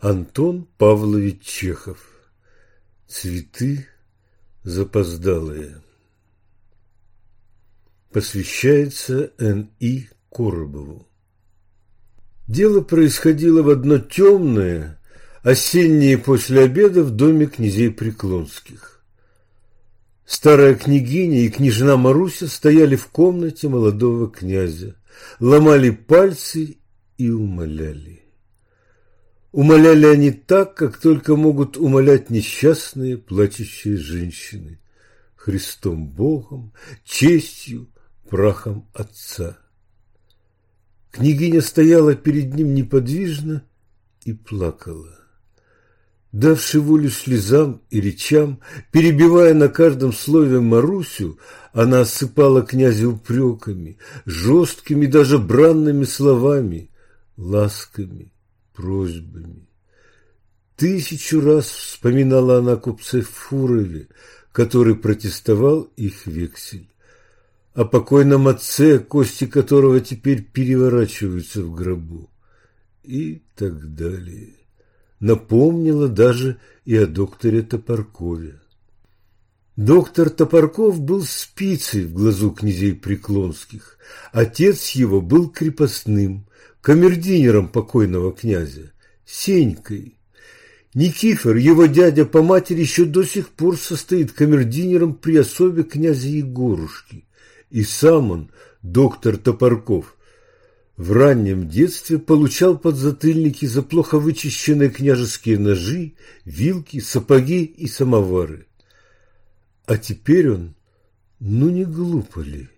Антон Павлович Чехов. Цветы запоздалые. Посвящается Н.И. Коробову. Дело происходило в одно темное, осеннее после обеда в доме князей Преклонских. Старая княгиня и княжна Маруся стояли в комнате молодого князя, ломали пальцы и умоляли. Умоляли они так, как только могут умолять несчастные, плачущие женщины. Христом Богом, честью, прахом Отца. Княгиня стояла перед ним неподвижно и плакала. Давши волю слезам и речам, перебивая на каждом слове Марусю, она осыпала князя упреками, жесткими, даже бранными словами, ласками просьбами. Тысячу раз вспоминала она купце Фурове, который протестовал их вексель, о покойном отце, кости которого теперь переворачиваются в гробу, и так далее. Напомнила даже и о докторе Топоркове. Доктор Топорков был спицей в глазу князей Преклонских. Отец его был крепостным, камердинером покойного князя, Сенькой. Никифор, его дядя по матери, еще до сих пор состоит камердинером при особе князя Егорушки. И сам он, доктор Топорков, в раннем детстве получал подзатыльники за плохо вычищенные княжеские ножи, вилки, сапоги и самовары. А теперь он, ну не глупо ли?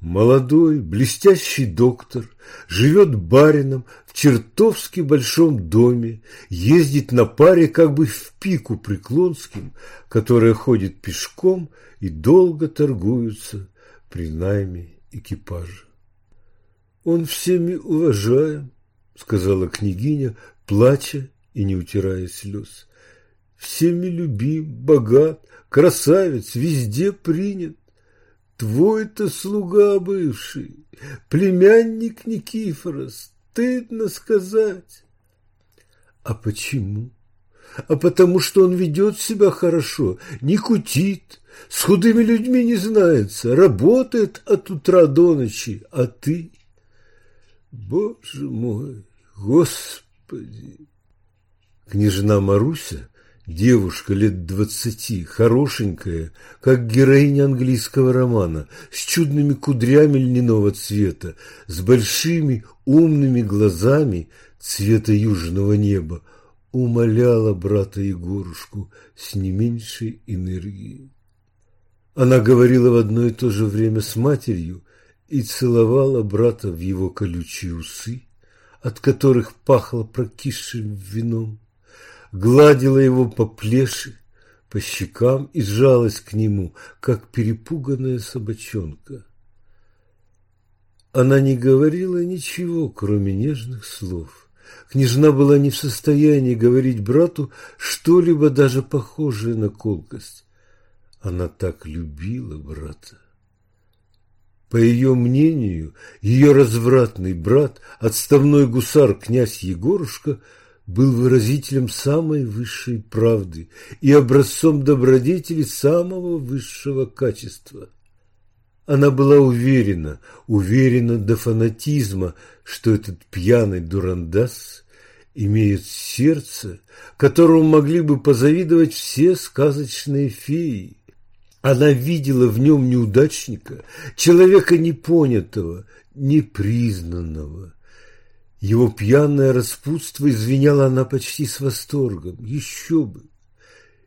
Молодой, блестящий доктор живет барином в чертовски большом доме, ездит на паре как бы в пику Преклонским, которая ходит пешком и долго торгуются при найме экипажа. «Он всеми уважаем», — сказала княгиня, плача и не утирая слез. «Всеми любим, богат, красавец, везде принят. Твой-то слуга бывший, племянник Никифора, стыдно сказать. А почему? А потому что он ведет себя хорошо, не кутит, с худыми людьми не знается, работает от утра до ночи, а ты... Боже мой, Господи! Княжна Маруся Девушка лет двадцати, хорошенькая, как героиня английского романа, с чудными кудрями льняного цвета, с большими умными глазами цвета южного неба, умоляла брата Егорушку с не меньшей энергией. Она говорила в одно и то же время с матерью и целовала брата в его колючие усы, от которых пахло прокисшим вином гладила его по плеши, по щекам и сжалась к нему, как перепуганная собачонка. Она не говорила ничего, кроме нежных слов. Княжна была не в состоянии говорить брату что-либо даже похожее на колкость. Она так любила брата. По ее мнению, ее развратный брат, отставной гусар князь Егорушка – был выразителем самой высшей правды и образцом добродетели самого высшего качества. Она была уверена, уверена до фанатизма, что этот пьяный дурандас имеет сердце, которому могли бы позавидовать все сказочные феи. Она видела в нем неудачника, человека непонятого, непризнанного, его пьяное распутство извиняла она почти с восторгом. Еще бы!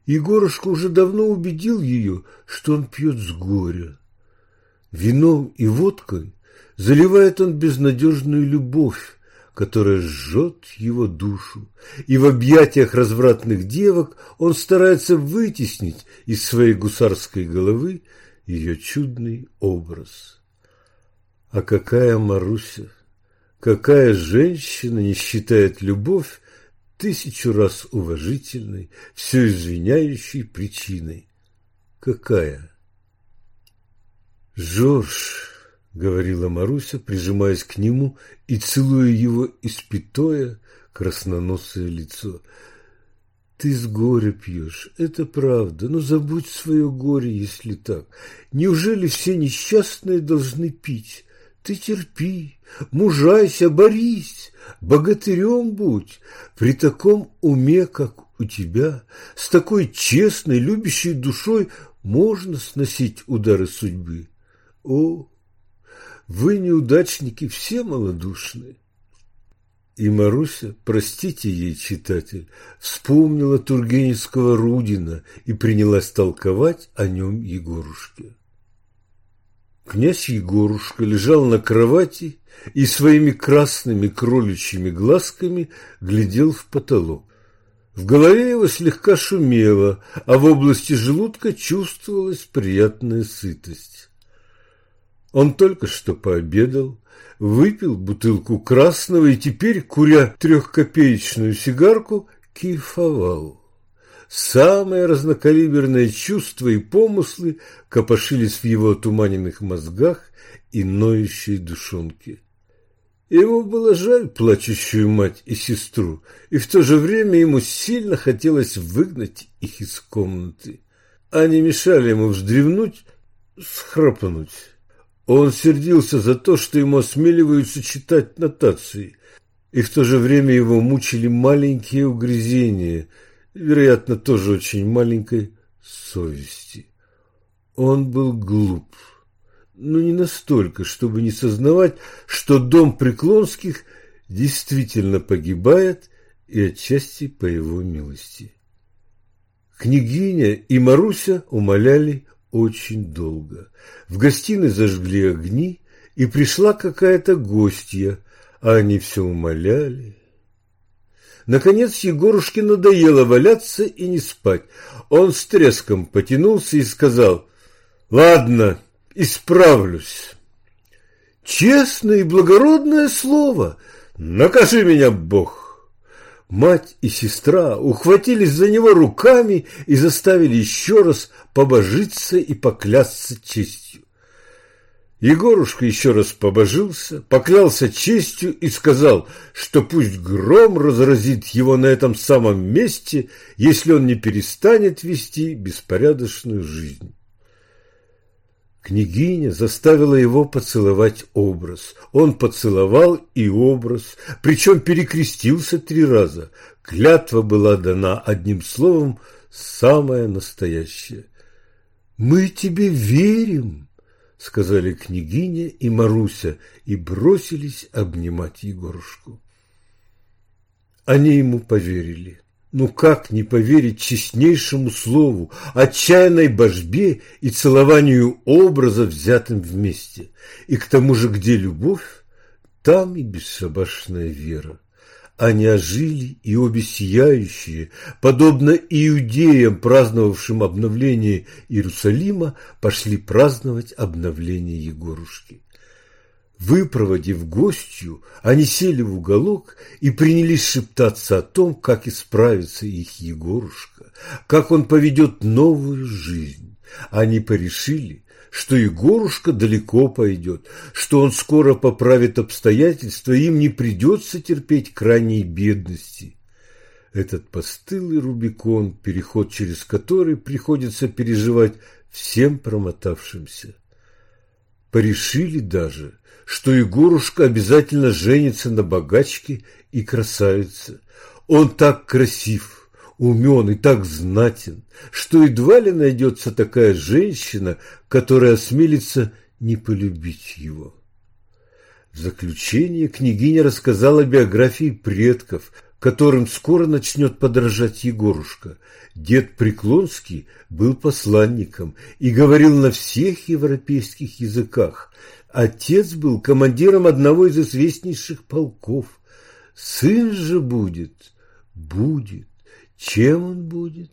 Егорушка уже давно убедил ее, что он пьет с горя. Вином и водкой заливает он безнадежную любовь, которая жжет его душу, и в объятиях развратных девок он старается вытеснить из своей гусарской головы ее чудный образ. А какая Маруся! Какая женщина не считает любовь тысячу раз уважительной, все извиняющей причиной? Какая? Жорж, говорила Маруся, прижимаясь к нему и целуя его испятое, красноносое лицо. Ты с горя пьешь, это правда, но забудь свое горе, если так. Неужели все несчастные должны пить? Ты терпи, мужайся, борись, богатырем будь. При таком уме, как у тебя, с такой честной, любящей душой можно сносить удары судьбы. О, вы, неудачники, все малодушные. И Маруся, простите ей, читатель, вспомнила Тургеневского Рудина и принялась толковать о нем Егорушке. Князь Егорушка лежал на кровати и своими красными кроличьими глазками глядел в потолок. В голове его слегка шумело, а в области желудка чувствовалась приятная сытость. Он только что пообедал, выпил бутылку красного и теперь, куря трехкопеечную сигарку, кайфовал. Самые разнокалиберные чувства и помыслы копошились в его туманенных мозгах и ноющей душонке. Ему было жаль плачущую мать и сестру, и в то же время ему сильно хотелось выгнать их из комнаты. Они мешали ему вздремнуть, схрапнуть. Он сердился за то, что ему осмеливаются читать нотации, и в то же время его мучили маленькие угрызения, вероятно, тоже очень маленькой совести. Он был глуп, но не настолько, чтобы не сознавать, что дом Преклонских действительно погибает и отчасти по его милости. Княгиня и Маруся умоляли очень долго. В гостиной зажгли огни, и пришла какая-то гостья, а они все умоляли. Наконец Егорушке надоело валяться и не спать. Он с треском потянулся и сказал, «Ладно, исправлюсь». «Честное и благородное слово! Накажи меня, Бог!» Мать и сестра ухватились за него руками и заставили еще раз побожиться и поклясться честью. Егорушка еще раз побожился, поклялся честью и сказал, что пусть гром разразит его на этом самом месте, если он не перестанет вести беспорядочную жизнь. Княгиня заставила его поцеловать образ. Он поцеловал и образ, причем перекрестился три раза. Клятва была дана одним словом самая настоящая. «Мы тебе верим», — сказали княгиня и Маруся и бросились обнимать Егорушку. Они ему поверили. Ну как не поверить честнейшему слову, отчаянной божбе и целованию образа, взятым вместе? И к тому же, где любовь, там и бесшабашная вера. Они ожили и обе сияющие, подобно иудеям, праздновавшим обновление Иерусалима, пошли праздновать обновление Егорушки. Выпроводив гостью, они сели в уголок и принялись шептаться о том, как исправится их Егорушка, как он поведет новую жизнь. Они порешили, что Егорушка далеко пойдет, что он скоро поправит обстоятельства, им не придется терпеть крайней бедности. Этот постылый Рубикон, переход через который приходится переживать всем промотавшимся. Порешили даже, что Егорушка обязательно женится на богачке и красавице. Он так красив, умен и так знатен, что едва ли найдется такая женщина, которая осмелится не полюбить его. В заключение княгиня рассказала биографии предков, которым скоро начнет подражать Егорушка. Дед Преклонский был посланником и говорил на всех европейских языках – Отец был командиром одного из известнейших полков. Сын же будет, будет. Чем он будет?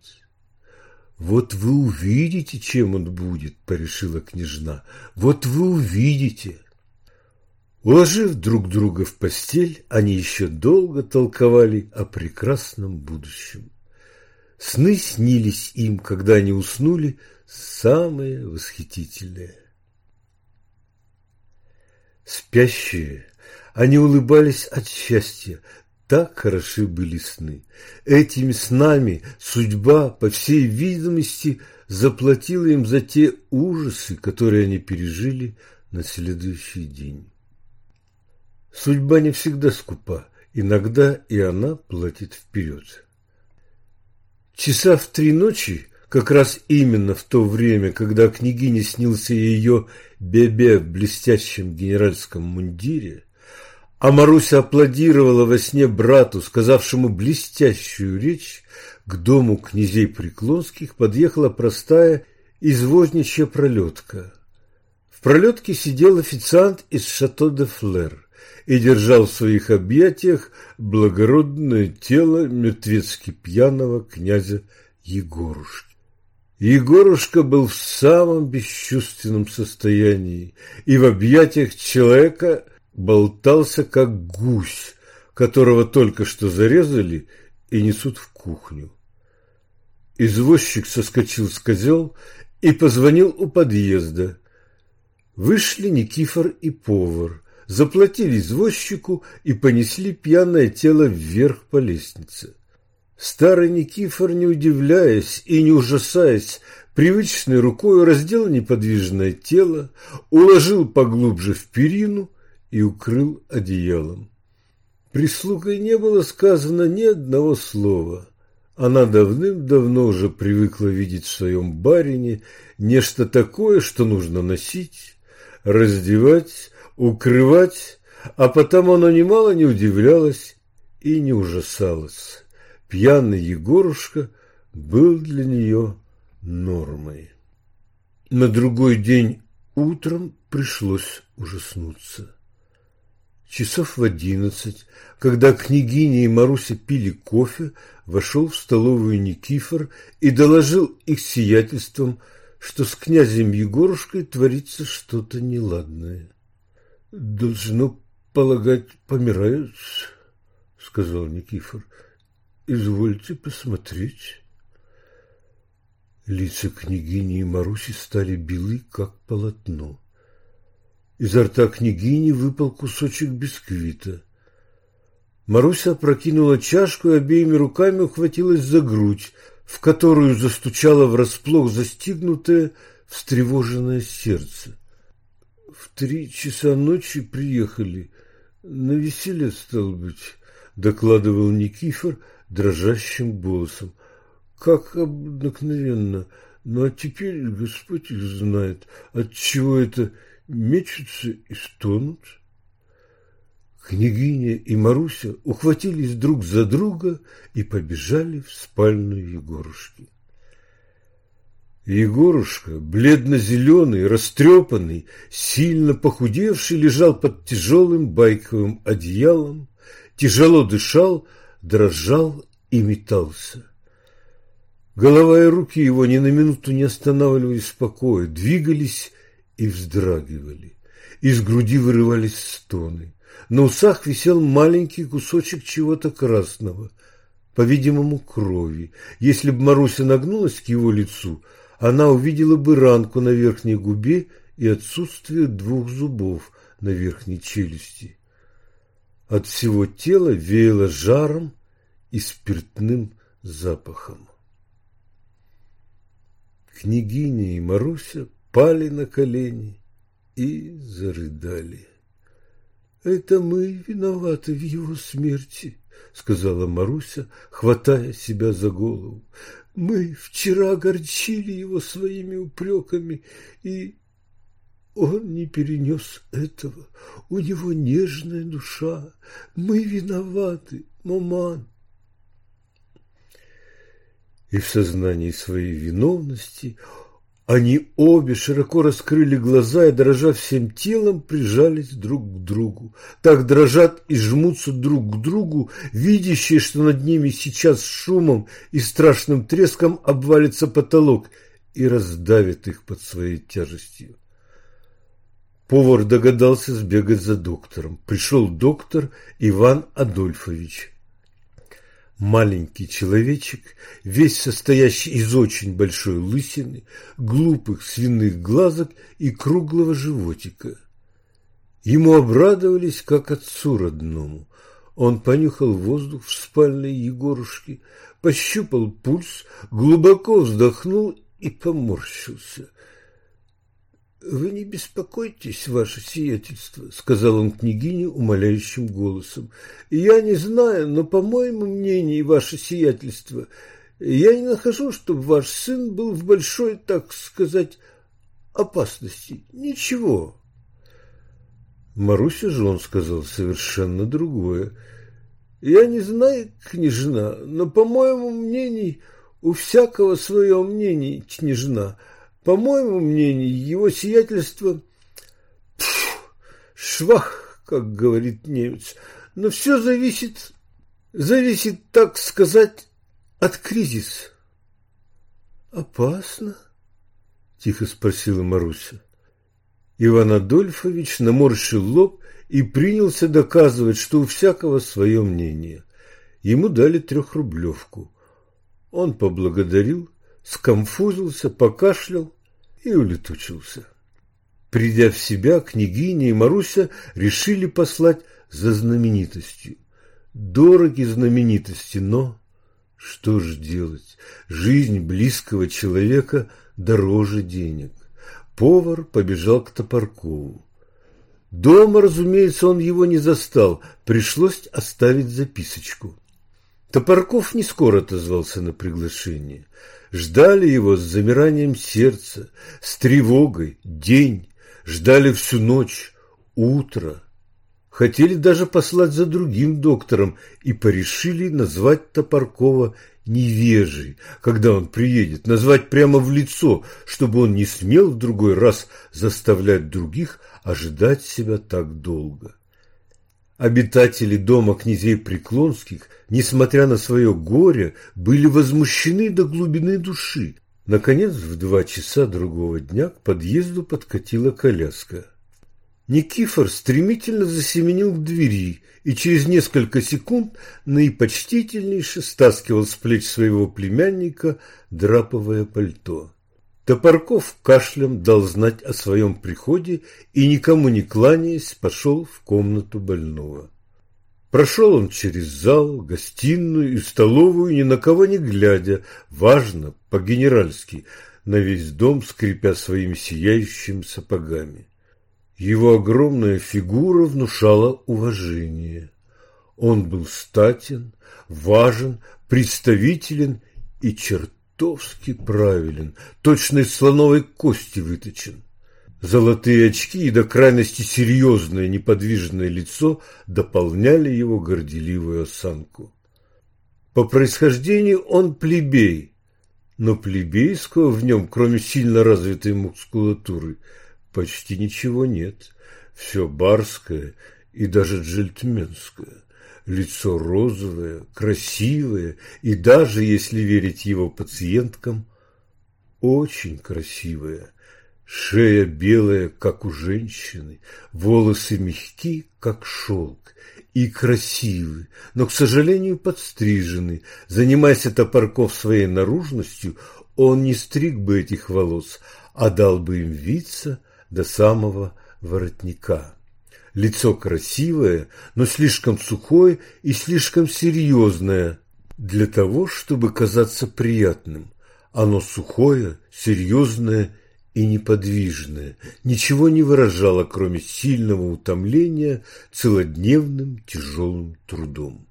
Вот вы увидите, чем он будет, порешила княжна. Вот вы увидите. Уложив друг друга в постель, они еще долго толковали о прекрасном будущем. Сны снились им, когда они уснули, самые восхитительные. Спящие, они улыбались от счастья. Так хороши были сны. Этими снами судьба, по всей видимости, заплатила им за те ужасы, которые они пережили на следующий день. Судьба не всегда скупа, иногда и она платит вперед. Часа в три ночи, как раз именно в то время, когда княгине снился ее бебе в блестящем генеральском мундире, а Маруся аплодировала во сне брату, сказавшему блестящую речь, к дому князей Преклонских подъехала простая извозничья пролетка. В пролетке сидел официант из Шато де Флер и держал в своих объятиях благородное тело мертвецки пьяного князя Егорушки. Егорушка был в самом бесчувственном состоянии и в объятиях человека болтался, как гусь, которого только что зарезали и несут в кухню. Извозчик соскочил с козел и позвонил у подъезда. Вышли Никифор и повар, заплатили извозчику и понесли пьяное тело вверх по лестнице. Старый Никифор, не удивляясь и не ужасаясь, привычной рукой раздел неподвижное тело, уложил поглубже в перину и укрыл одеялом. Прислугой не было сказано ни одного слова. Она давным-давно уже привыкла видеть в своем барине нечто такое, что нужно носить, раздевать, укрывать, а потому она немало не удивлялась и не ужасалась. Пьяный Егорушка был для нее нормой. На другой день утром пришлось ужаснуться. Часов в одиннадцать, когда княгиня и Маруся пили кофе, вошел в столовую Никифор и доложил их сиятельством, что с князем Егорушкой творится что-то неладное. «Должно полагать, помирают», — сказал Никифор. «Извольте посмотреть». Лица княгини и Маруси стали белы, как полотно. Изо рта княгини выпал кусочек бисквита. Маруся опрокинула чашку и обеими руками ухватилась за грудь, в которую застучало врасплох застигнутое, встревоженное сердце. Три часа ночи приехали. На веселье, стал быть, докладывал Никифор дрожащим голосом. Как обыкновенно. Ну а теперь Господь их знает, от чего это мечутся и стонут. Княгиня и Маруся ухватились друг за друга и побежали в спальню Егорушки. Егорушка, бледно-зеленый, растрепанный, сильно похудевший, лежал под тяжелым байковым одеялом, тяжело дышал, дрожал и метался. Голова и руки его ни на минуту не останавливались в покое, двигались и вздрагивали. Из груди вырывались стоны. На усах висел маленький кусочек чего-то красного, по-видимому, крови. Если бы Маруся нагнулась к его лицу, она увидела бы ранку на верхней губе и отсутствие двух зубов на верхней челюсти. От всего тела веяло жаром и спиртным запахом. Княгиня и Маруся пали на колени и зарыдали. «Это мы виноваты в его смерти», — сказала Маруся, хватая себя за голову. «Мы вчера огорчили его своими упреками, и он не перенес этого. У него нежная душа. Мы виноваты, маман». И в сознании своей виновности они обе широко раскрыли глаза и, дрожа всем телом, прижались друг к другу. Так дрожат и жмутся друг к другу, видящие, что над ними сейчас шумом и страшным треском обвалится потолок и раздавит их под своей тяжестью. Повар догадался сбегать за доктором. Пришел доктор Иван Адольфович маленький человечек, весь состоящий из очень большой лысины, глупых свиных глазок и круглого животика. Ему обрадовались, как отцу родному. Он понюхал воздух в спальной Егорушки, пощупал пульс, глубоко вздохнул и поморщился. «Вы не беспокойтесь, ваше сиятельство», — сказал он княгине умоляющим голосом. «Я не знаю, но, по моему мнению, ваше сиятельство, я не нахожу, чтобы ваш сын был в большой, так сказать, опасности. Ничего». Маруся же он сказал совершенно другое. «Я не знаю, княжна, но, по моему мнению, у всякого свое мнение, княжна». По моему мнению, его сиятельство швах, как говорит немец, но все зависит, зависит, так сказать, от кризиса. Опасно? Тихо спросила Маруся. Иван Адольфович наморщил лоб и принялся доказывать, что у всякого свое мнение. Ему дали трехрублевку. Он поблагодарил, скомфузился, покашлял и улетучился. Придя в себя, княгиня и Маруся решили послать за знаменитостью. Дороги знаменитости, но что ж делать? Жизнь близкого человека дороже денег. Повар побежал к Топоркову. Дома, разумеется, он его не застал, пришлось оставить записочку. Топорков не скоро отозвался на приглашение. Ждали его с замиранием сердца, с тревогой, день, ждали всю ночь, утро. Хотели даже послать за другим доктором и порешили назвать Топоркова невежей, когда он приедет, назвать прямо в лицо, чтобы он не смел в другой раз заставлять других ожидать себя так долго. Обитатели дома князей Преклонских, несмотря на свое горе, были возмущены до глубины души. Наконец, в два часа другого дня к подъезду подкатила коляска. Никифор стремительно засеменил к двери и через несколько секунд наипочтительнейше стаскивал с плеч своего племянника драповое пальто. Топорков кашлем дал знать о своем приходе и, никому не кланяясь, пошел в комнату больного. Прошел он через зал, гостиную и столовую, ни на кого не глядя, важно, по-генеральски, на весь дом, скрипя своими сияющими сапогами. Его огромная фигура внушала уважение. Он был статен, важен, представителен и черт чертовски правилен, точно из слоновой кости выточен. Золотые очки и до крайности серьезное неподвижное лицо дополняли его горделивую осанку. По происхождению он плебей, но плебейского в нем, кроме сильно развитой мускулатуры, почти ничего нет. Все барское и даже джельтменское лицо розовое, красивое и даже, если верить его пациенткам, очень красивое. Шея белая, как у женщины, волосы мягки, как шелк, и красивы, но, к сожалению, подстрижены. Занимаясь Топорков своей наружностью, он не стриг бы этих волос, а дал бы им виться до самого воротника. Лицо красивое, но слишком сухое и слишком серьезное для того, чтобы казаться приятным. Оно сухое, серьезное и неподвижное, ничего не выражало, кроме сильного утомления целодневным тяжелым трудом.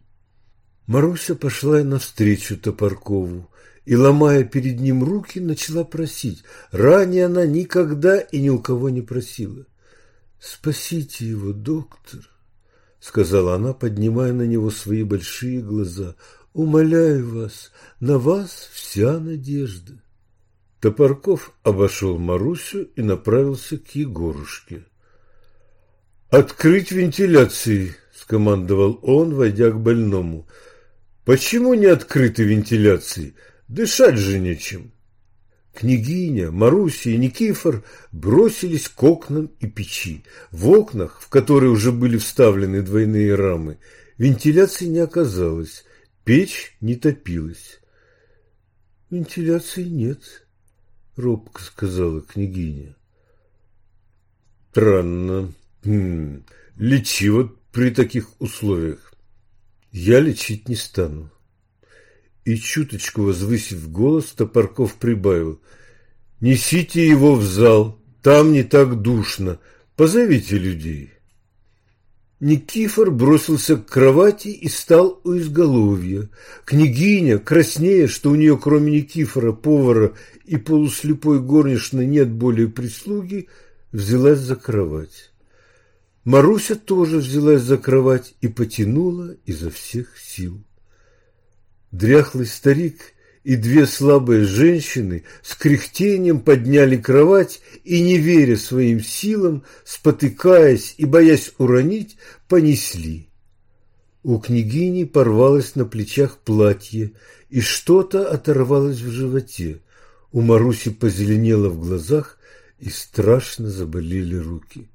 Маруся пошла навстречу Топоркову и, ломая перед ним руки, начала просить. Ранее она никогда и ни у кого не просила. «Спасите его, доктор!» — сказала она, поднимая на него свои большие глаза. «Умоляю вас, на вас вся надежда!» Топорков обошел Марусю и направился к Егорушке. «Открыть вентиляции!» — скомандовал он, войдя к больному. «Почему не открыты вентиляции? Дышать же нечем!» Княгиня, Маруся и Никифор бросились к окнам и печи. В окнах, в которые уже были вставлены двойные рамы, вентиляции не оказалось, печь не топилась. «Вентиляции нет», — робко сказала княгиня. «Странно. Хм. Лечи вот при таких условиях». Я лечить не стану. И чуточку возвысив голос, Топорков прибавил. Несите его в зал, там не так душно, позовите людей. Никифор бросился к кровати и стал у изголовья. Княгиня, краснея, что у нее кроме Никифора, повара и полуслепой горничной нет более прислуги, взялась за кровать. Маруся тоже взялась за кровать и потянула изо всех сил. Дряхлый старик и две слабые женщины с кряхтением подняли кровать и, не веря своим силам, спотыкаясь и боясь уронить, понесли. У княгини порвалось на плечах платье, и что-то оторвалось в животе. У Маруси позеленело в глазах, и страшно заболели руки.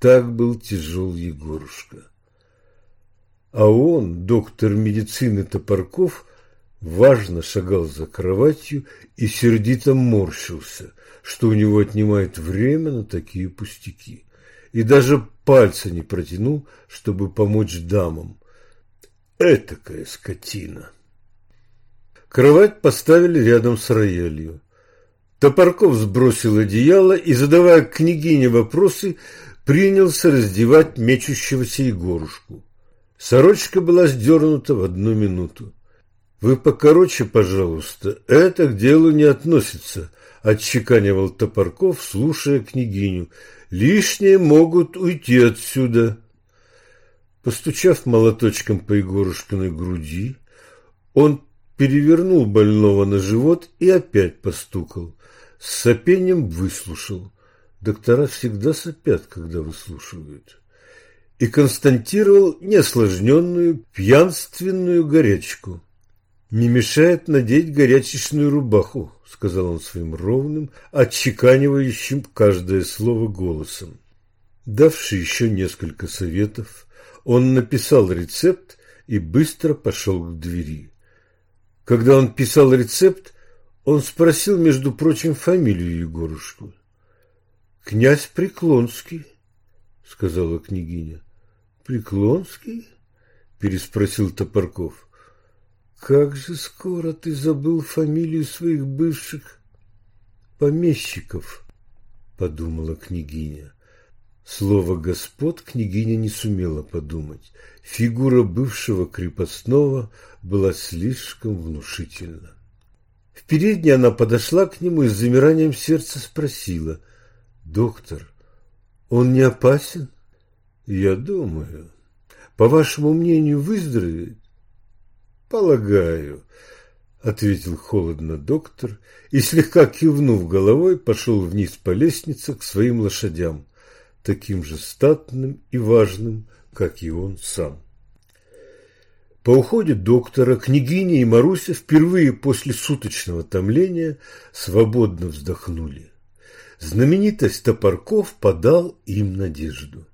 Так был тяжел Егорушка. А он, доктор медицины Топорков, важно шагал за кроватью и сердито морщился, что у него отнимает время на такие пустяки. И даже пальца не протянул, чтобы помочь дамам. Этакая скотина. Кровать поставили рядом с роялью. Топорков сбросил одеяло и, задавая княгине вопросы, принялся раздевать мечущегося Егорушку. Сорочка была сдернута в одну минуту. «Вы покороче, пожалуйста, это к делу не относится», – отчеканивал Топорков, слушая княгиню. «Лишние могут уйти отсюда». Постучав молоточком по Егорушкиной груди, он перевернул больного на живот и опять постукал. С сопением выслушал. Доктора всегда сопят, когда выслушивают. И констатировал неосложненную пьянственную горячку. «Не мешает надеть горячечную рубаху», — сказал он своим ровным, отчеканивающим каждое слово голосом. Давший еще несколько советов, он написал рецепт и быстро пошел к двери. Когда он писал рецепт, он спросил, между прочим, фамилию Егорушку. «Князь Преклонский», — сказала княгиня. «Преклонский?» — переспросил Топорков. Как же скоро ты забыл фамилию своих бывших помещиков, подумала княгиня. Слово «господ» княгиня не сумела подумать. Фигура бывшего крепостного была слишком внушительна. В передней она подошла к нему и с замиранием сердца спросила. «Доктор, он не опасен?» «Я думаю. По вашему мнению, выздоровеет?» «Полагаю», — ответил холодно доктор и, слегка кивнув головой, пошел вниз по лестнице к своим лошадям, таким же статным и важным, как и он сам. По уходе доктора княгиня и Маруся впервые после суточного томления свободно вздохнули. Знаменитость Топорков подал им надежду.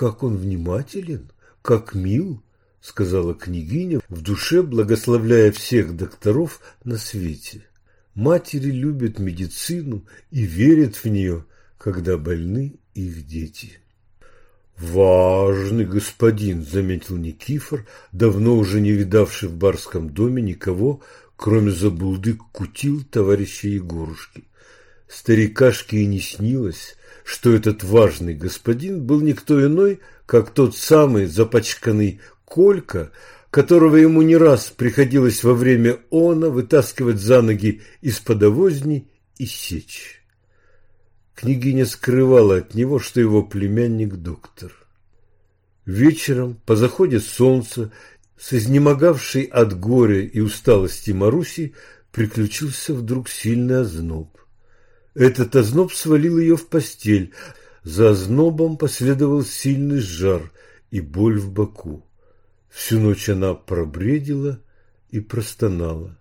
Как он внимателен, как мил, – сказала княгиня, в душе благословляя всех докторов на свете. Матери любят медицину и верят в нее, когда больны их дети. «Важный господин», – заметил Никифор, давно уже не видавший в барском доме никого, кроме забулды кутил товарища Егорушки. Старикашке и не снилось, что этот важный господин был никто иной, как тот самый запачканный Колька, которого ему не раз приходилось во время она вытаскивать за ноги из-под и сечь. Княгиня скрывала от него, что его племянник доктор. Вечером, по заходе солнца, с изнемогавшей от горя и усталости Маруси, приключился вдруг сильный озноб. Этот озноб свалил ее в постель. За ознобом последовал сильный жар и боль в боку. Всю ночь она пробредила и простонала.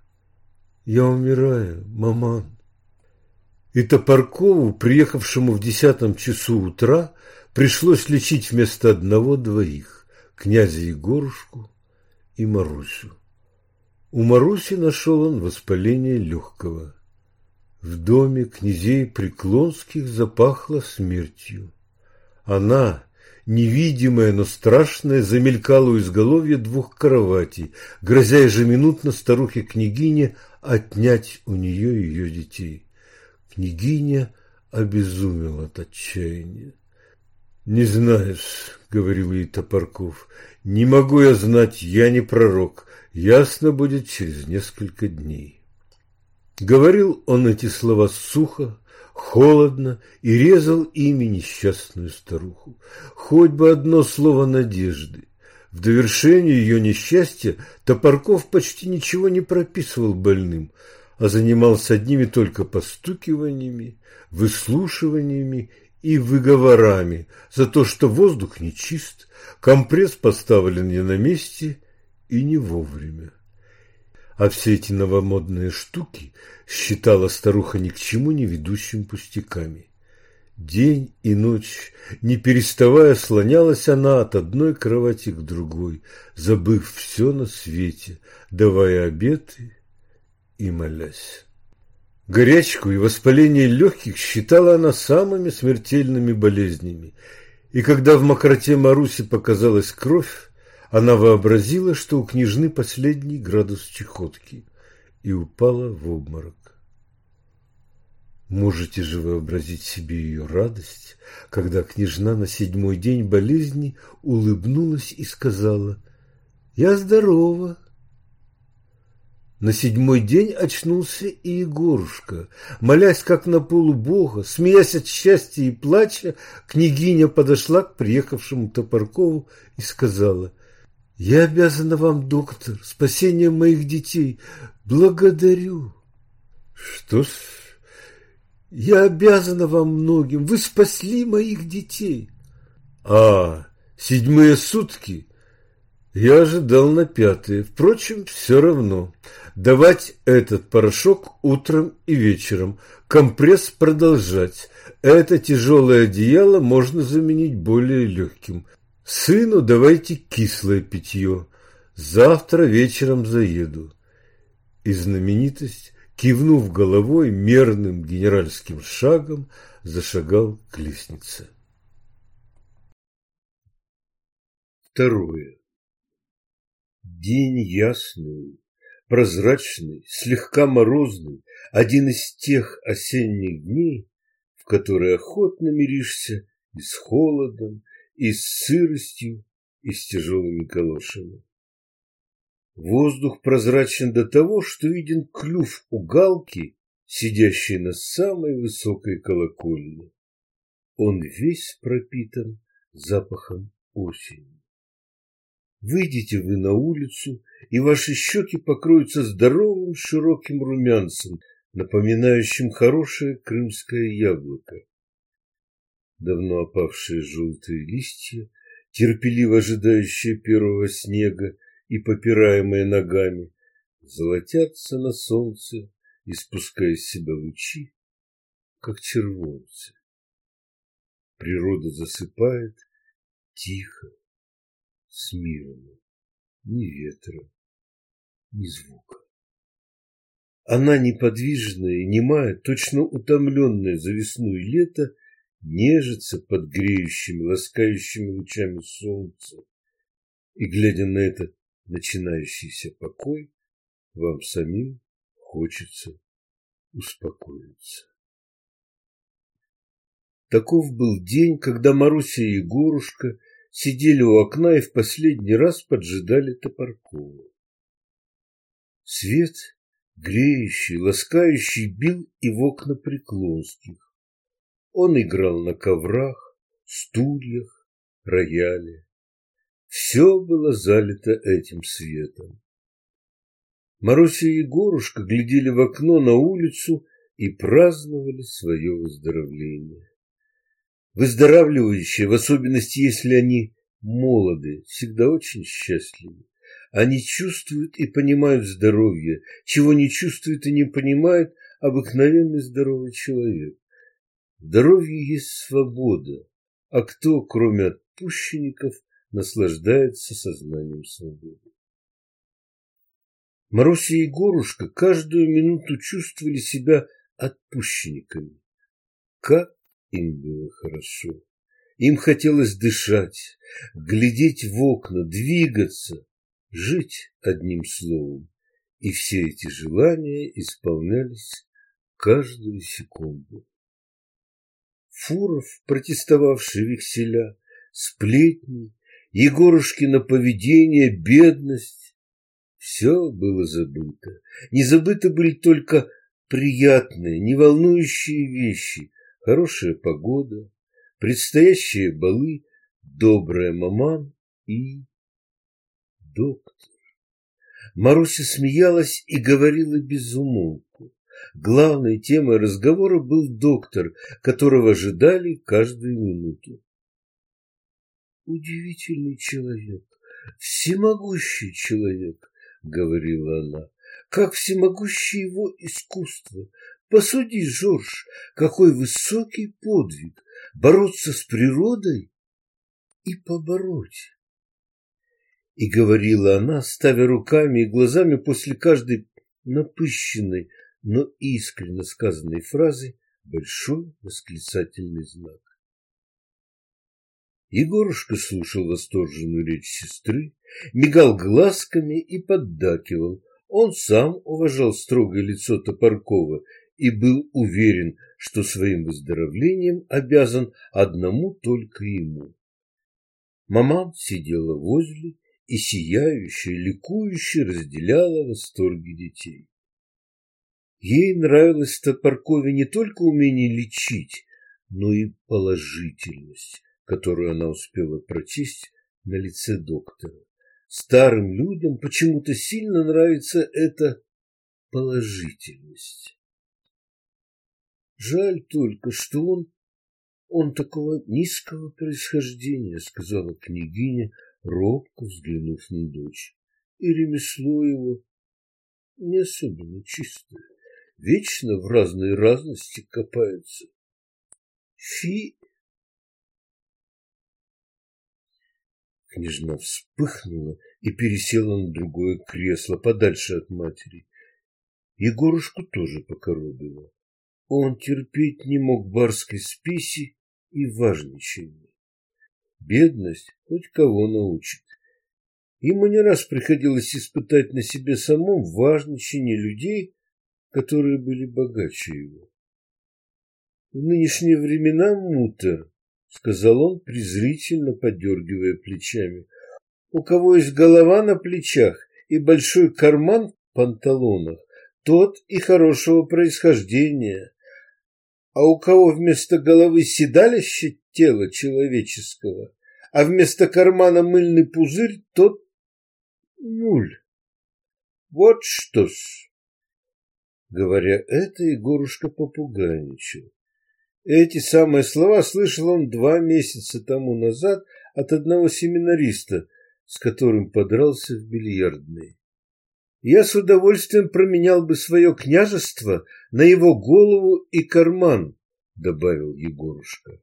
«Я умираю, маман». И Топоркову, приехавшему в десятом часу утра, пришлось лечить вместо одного двоих – князя Егорушку и Марусю. У Маруси нашел он воспаление легкого. В доме князей Преклонских запахло смертью. Она, невидимое, но страшное, замелькало у изголовья двух кроватей, грозя ежеминутно старухе-княгине отнять у нее ее детей. Княгиня обезумела от отчаяния. «Не знаешь», — говорил ей Топорков, — «не могу я знать, я не пророк, ясно будет через несколько дней». Говорил он эти слова сухо, холодно и резал ими несчастную старуху. Хоть бы одно слово надежды. В довершение ее несчастья Топорков почти ничего не прописывал больным, а занимался одними только постукиваниями, выслушиваниями и выговорами за то, что воздух нечист, компресс поставлен не на месте и не вовремя. А все эти новомодные штуки считала старуха ни к чему не ведущим пустяками. День и ночь, не переставая, слонялась она от одной кровати к другой, забыв все на свете, давая обеты и молясь. Горячку и воспаление легких считала она самыми смертельными болезнями, и когда в мокроте Маруси показалась кровь, она вообразила, что у княжны последний градус чехотки, и упала в обморок. Можете же вообразить себе ее радость, когда княжна на седьмой день болезни улыбнулась и сказала «Я здорова». На седьмой день очнулся и Егорушка. Молясь, как на полубога, смеясь от счастья и плача, княгиня подошла к приехавшему Топоркову и сказала я обязана вам, доктор, спасением моих детей. Благодарю. Что ж, я обязана вам многим. Вы спасли моих детей. А, седьмые сутки? Я ожидал на пятые. Впрочем, все равно. Давать этот порошок утром и вечером. Компресс продолжать. Это тяжелое одеяло можно заменить более легким. Сыну давайте кислое питье, завтра вечером заеду. И знаменитость, кивнув головой, мерным генеральским шагом зашагал к лестнице. Второе. День ясный, прозрачный, слегка морозный, один из тех осенних дней, в которые охотно миришься и с холодом, и с сыростью, и с тяжелыми калошами. Воздух прозрачен до того, что виден клюв у галки, сидящей на самой высокой колокольне. Он весь пропитан запахом осени. Выйдите вы на улицу, и ваши щеки покроются здоровым широким румянцем, напоминающим хорошее крымское яблоко давно опавшие желтые листья, терпеливо ожидающие первого снега и попираемые ногами, золотятся на солнце, испуская из себя лучи, как червонцы. Природа засыпает тихо, смирно, ни ветра, ни звука. Она неподвижная и немая, точно утомленная за весну и лето, нежится под греющими, ласкающими лучами солнца. И, глядя на этот начинающийся покой, вам самим хочется успокоиться. Таков был день, когда Маруся и Егорушка сидели у окна и в последний раз поджидали Топоркова. Свет, греющий, ласкающий, бил и в окна Преклонских. Он играл на коврах, стульях, рояле. Все было залито этим светом. Маруся и Егорушка глядели в окно на улицу и праздновали свое выздоровление. Выздоравливающие, в особенности если они молоды, всегда очень счастливы. Они чувствуют и понимают здоровье, чего не чувствует и не понимает обыкновенный здоровый человек. Здоровье есть свобода, а кто, кроме отпущенников, наслаждается сознанием свободы? Маруся и Егорушка каждую минуту чувствовали себя отпущенниками. Как им было хорошо! Им хотелось дышать, глядеть в окна, двигаться, жить одним словом. И все эти желания исполнялись каждую секунду. Фуров, протестовавший векселя, сплетни, Егорушкино поведение, бедность — все было забыто. Не забыты были только приятные, не волнующие вещи, хорошая погода, предстоящие балы, добрая маман и доктор. Маруся смеялась и говорила без умолку. Главной темой разговора был доктор, которого ожидали каждую минуту. Удивительный человек, всемогущий человек, говорила она. Как всемогущее его искусство. Посуди, Жорж, какой высокий подвиг бороться с природой и побороть. И говорила она, ставя руками и глазами после каждой напыщенной, но искренне сказанной фразы большой восклицательный знак. Егорушка слушал восторженную речь сестры, мигал глазками и поддакивал. Он сам уважал строгое лицо Топоркова и был уверен, что своим выздоровлением обязан одному только ему. Мама сидела возле и сияюще, ликующе разделяла восторги детей. Ей нравилось в Топоркове не только умение лечить, но и положительность, которую она успела прочесть на лице доктора. Старым людям почему-то сильно нравится эта положительность. Жаль только, что он он такого низкого происхождения, сказала княгиня, робко взглянув на дочь. И ремесло его не особенно чистое вечно в разные разности копаются. Фи! Княжна вспыхнула и пересела на другое кресло, подальше от матери. Егорушку тоже покоробило. Он терпеть не мог барской спеси и важничания. Бедность хоть кого научит. Ему не раз приходилось испытать на себе самом важничание людей, которые были богаче его. В нынешние времена мутер, сказал он, презрительно подергивая плечами. У кого есть голова на плечах и большой карман в панталонах, тот и хорошего происхождения. А у кого вместо головы седалище тела человеческого, а вместо кармана мыльный пузырь, тот нуль. Вот что-с. Говоря это, Егорушка попугайничал. Эти самые слова слышал он два месяца тому назад от одного семинариста, с которым подрался в бильярдной. Я с удовольствием променял бы свое княжество на его голову и карман, добавил Егорушка.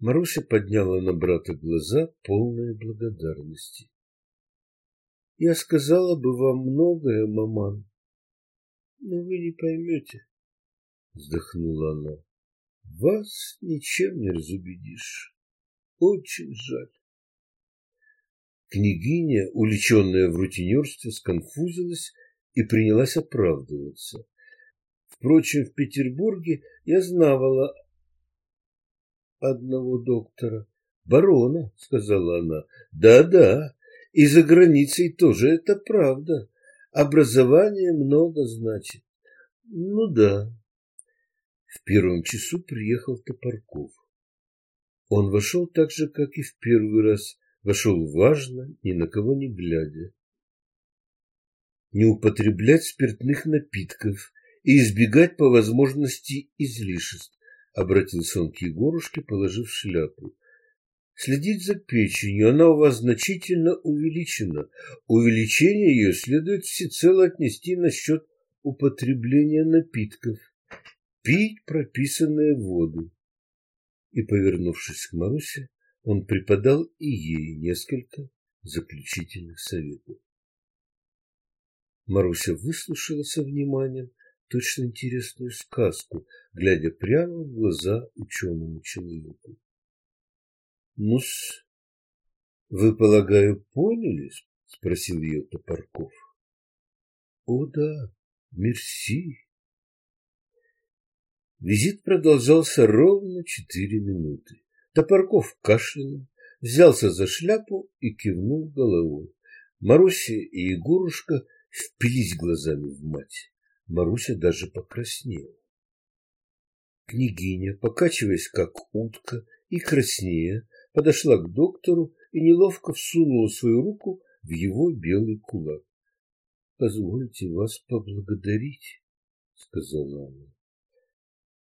Маруся подняла на брата глаза, полные благодарности. Я сказала бы вам многое, маман, но вы не поймете, вздохнула она. Вас ничем не разубедишь. Очень жаль. Княгиня, увлеченная в рутинерстве, сконфузилась и принялась оправдываться. Впрочем, в Петербурге я знавала одного доктора. Барона, сказала она. Да-да, и за границей тоже это правда. Образование много значит. Ну да. В первом часу приехал Топорков. Он вошел так же, как и в первый раз, вошел важно, ни на кого не глядя. Не употреблять спиртных напитков и избегать по возможности излишеств, обратился он к Егорушке, положив шляпу. Следить за печенью, она у вас значительно увеличена. Увеличение ее следует всецело отнести на счет употребления напитков. Пить прописанные воды. И, повернувшись к Марусе, он преподал и ей несколько заключительных советов. Маруся выслушала со вниманием, точно интересную сказку, глядя прямо в глаза ученому человеку. Ну вы, полагаю, поняли? — спросил ее Топорков. — О, да, мерси. Визит продолжался ровно четыре минуты. Топорков кашлянул, взялся за шляпу и кивнул головой. Маруся и Егорушка впились глазами в мать. Маруся даже покраснела. Княгиня, покачиваясь как утка и краснея, подошла к доктору и неловко всунула свою руку в его белый кулак. — Позвольте вас поблагодарить, — сказала она.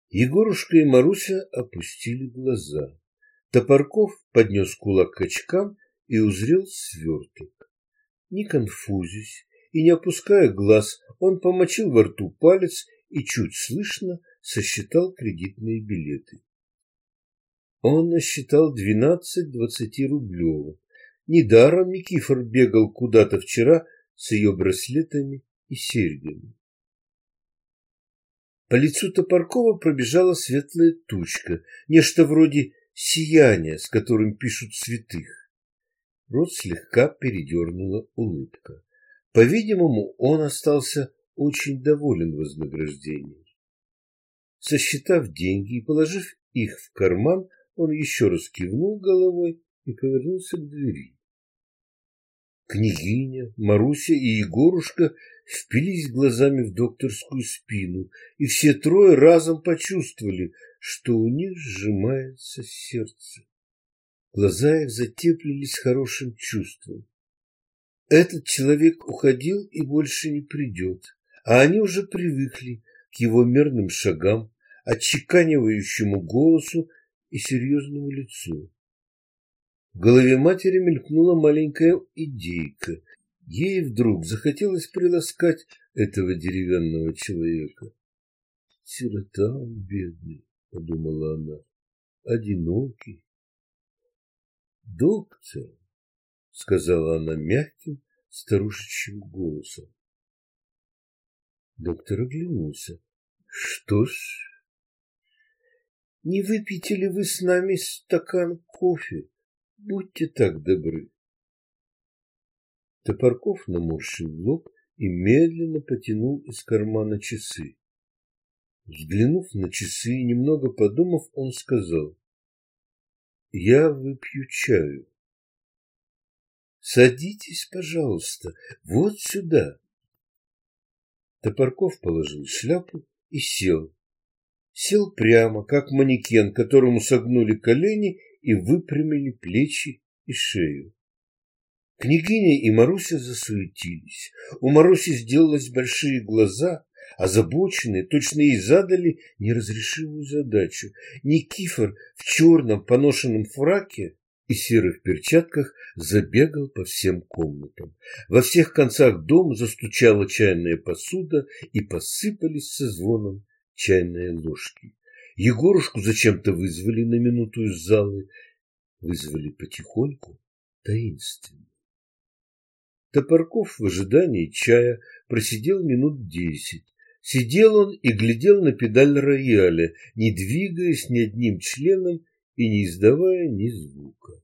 Егорушка и Маруся опустили глаза. Топорков поднес кулак к очкам и узрел сверток. Не конфузясь и не опуская глаз, он помочил во рту палец и чуть слышно сосчитал кредитные билеты. Он насчитал двенадцать двадцатирублевок. Недаром Никифор бегал куда-то вчера с ее браслетами и серьгами. По лицу Топоркова пробежала светлая тучка, нечто вроде сияния, с которым пишут святых. Рот слегка передернула улыбка. По-видимому, он остался очень доволен вознаграждением. Сосчитав деньги и положив их в карман, он еще раз кивнул головой и повернулся к двери. Княгиня, Маруся и Егорушка впились глазами в докторскую спину, и все трое разом почувствовали, что у них сжимается сердце. Глаза их затеплились хорошим чувством. Этот человек уходил и больше не придет, а они уже привыкли к его мерным шагам, отчеканивающему голосу и серьезному лицу. В голове матери мелькнула маленькая идейка. Ей вдруг захотелось приласкать этого деревянного человека. «Сирота он бедный», — подумала она, — «одинокий». «Доктор», — сказала она мягким, старушечьим голосом. Доктор оглянулся. «Что ж, не выпьете ли вы с нами стакан кофе?» Будьте так добры. Топорков наморщил лоб и медленно потянул из кармана часы. Взглянув на часы и немного подумав, он сказал, «Я выпью чаю». «Садитесь, пожалуйста, вот сюда». Топорков положил шляпу и сел. Сел прямо, как манекен, которому согнули колени и выпрямили плечи и шею. Княгиня и Маруся засуетились. У Маруси сделалось большие глаза, озабоченные, точно ей задали неразрешимую задачу. Никифор в черном поношенном фраке и серых перчатках забегал по всем комнатам. Во всех концах дома застучала чайная посуда и посыпались со звоном чайные ложки. Егорушку зачем-то вызвали на минуту из залы. Вызвали потихоньку, таинственно. Топорков в ожидании чая просидел минут десять. Сидел он и глядел на педаль рояля, не двигаясь ни одним членом и не издавая ни звука.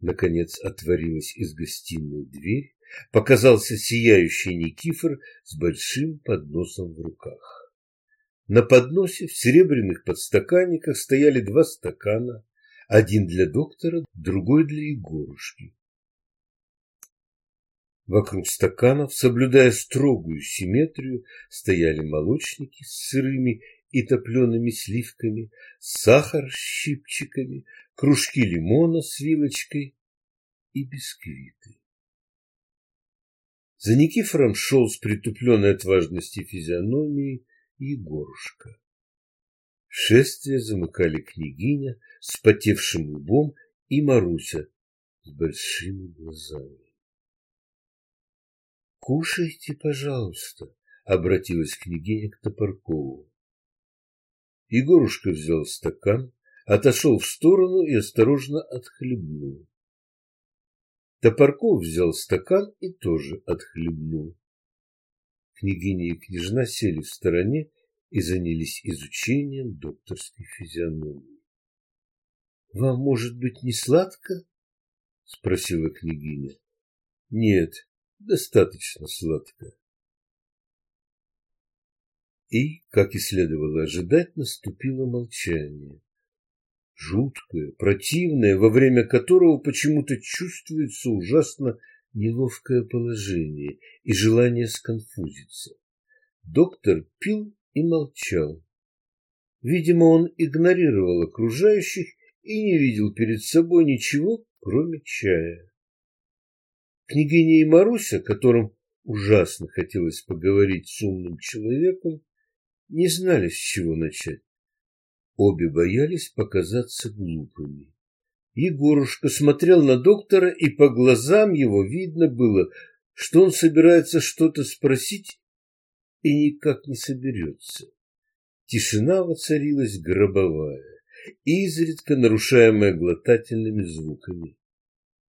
Наконец отворилась из гостиной дверь, показался сияющий Никифор с большим подносом в руках. На подносе в серебряных подстаканниках стояли два стакана, один для доктора, другой для Егорушки. Вокруг стаканов, соблюдая строгую симметрию, стояли молочники с сырыми и топлеными сливками, сахар с щипчиками, кружки лимона с вилочкой и бисквиты. За Никифором шел с притупленной от важности физиономией Егорушка. Шествие замыкали княгиня с потевшим лбом и Маруся с большими глазами. «Кушайте, пожалуйста», — обратилась княгиня к Топоркову. Егорушка взял стакан, отошел в сторону и осторожно отхлебнул. Топорков взял стакан и тоже отхлебнул. Княгиня и княжна сели в стороне и занялись изучением докторской физиономии. — Вам, может быть, не сладко? — спросила княгиня. — Нет, достаточно сладко. И, как и следовало ожидать, наступило молчание. Жуткое, противное, во время которого почему-то чувствуется ужасно неловкое положение и желание сконфузиться. Доктор пил и молчал. Видимо, он игнорировал окружающих и не видел перед собой ничего, кроме чая. Княгиня и Маруся, которым ужасно хотелось поговорить с умным человеком, не знали, с чего начать. Обе боялись показаться глупыми. Егорушка смотрел на доктора, и по глазам его видно было, что он собирается что-то спросить и никак не соберется. Тишина воцарилась гробовая, изредка нарушаемая глотательными звуками.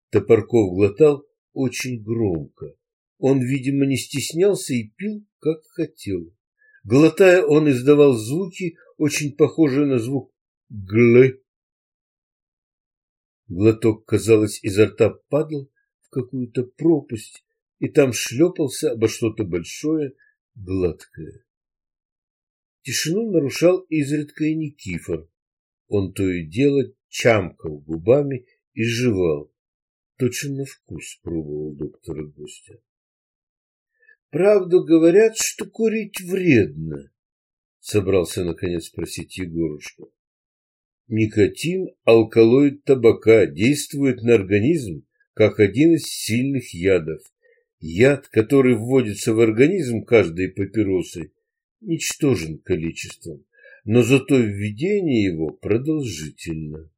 Топорков глотал очень громко. Он, видимо, не стеснялся и пил, как хотел. Глотая, он издавал звуки, очень похожие на звук «глы». Глоток, казалось, изо рта падал в какую-то пропасть, и там шлепался обо что-то большое, гладкое. Тишину нарушал изредка и Никифор. Он то и дело чамкал губами и жевал. Точно на вкус пробовал доктора гостя. Правду говорят, что курить вредно, собрался наконец спросить Егорушка. Никотин, алкалоид табака действует на организм как один из сильных ядов. Яд, который вводится в организм каждой папиросой, ничтожен количеством, но зато введение его продолжительно.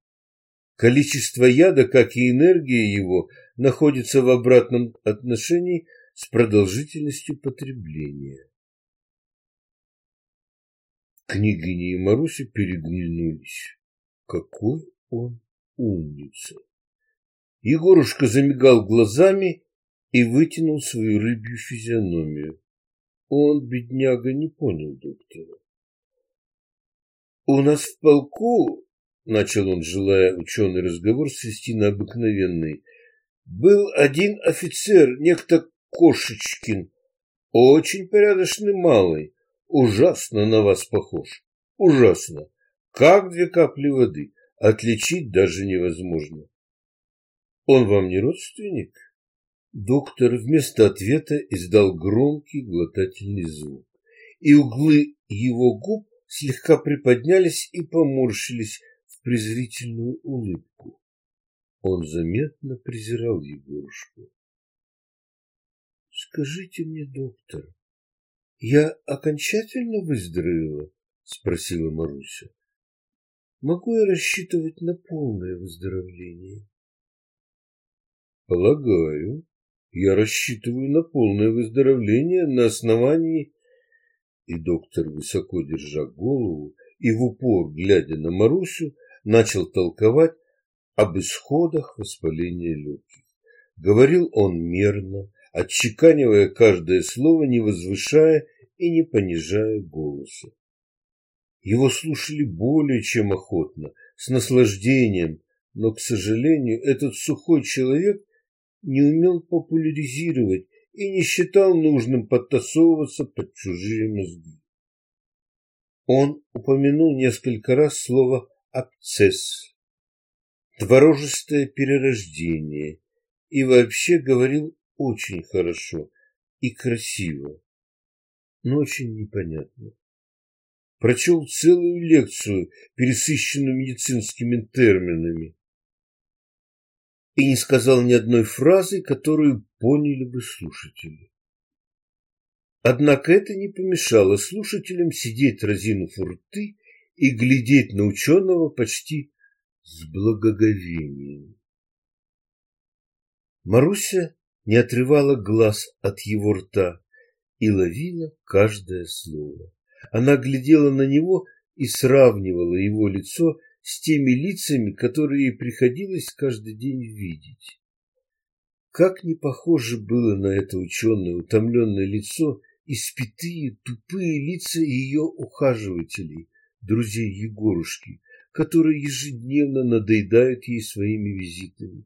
Количество яда, как и энергия его, находится в обратном отношении с продолжительностью потребления. Княгиня и Маруся переглянулись. Какой он умница! Егорушка замигал глазами и вытянул свою рыбью физиономию. Он, бедняга, не понял доктора. «У нас в полку, — начал он, желая ученый разговор свести на обыкновенный, — был один офицер, некто Кошечкин, очень порядочный малый, ужасно на вас похож, ужасно, как две капли воды, отличить даже невозможно. Он вам не родственник? Доктор вместо ответа издал громкий глотательный звук, и углы его губ слегка приподнялись и поморщились в презрительную улыбку. Он заметно презирал Егорушку. Скажите мне, доктор, я окончательно выздоровела? Спросила Маруся. Могу я рассчитывать на полное выздоровление? Полагаю, я рассчитываю на полное выздоровление на основании... И доктор, высоко держа голову и в упор, глядя на Марусю, начал толковать об исходах воспаления легких. Говорил он мерно, отчеканивая каждое слово, не возвышая и не понижая голоса. Его слушали более чем охотно, с наслаждением, но, к сожалению, этот сухой человек не умел популяризировать и не считал нужным подтасовываться под чужие мозги. Он упомянул несколько раз слово «абцесс», «творожистое перерождение» и вообще говорил очень хорошо и красиво, но очень непонятно. Прочел целую лекцию, пересыщенную медицинскими терминами, и не сказал ни одной фразы, которую поняли бы слушатели. Однако это не помешало слушателям сидеть разинув рты и глядеть на ученого почти с благоговением. Маруся не отрывала глаз от его рта и ловила каждое слово. Она глядела на него и сравнивала его лицо с теми лицами, которые ей приходилось каждый день видеть. Как не похоже было на это ученое, утомленное лицо испитые, тупые лица ее ухаживателей, друзей Егорушки, которые ежедневно надоедают ей своими визитами.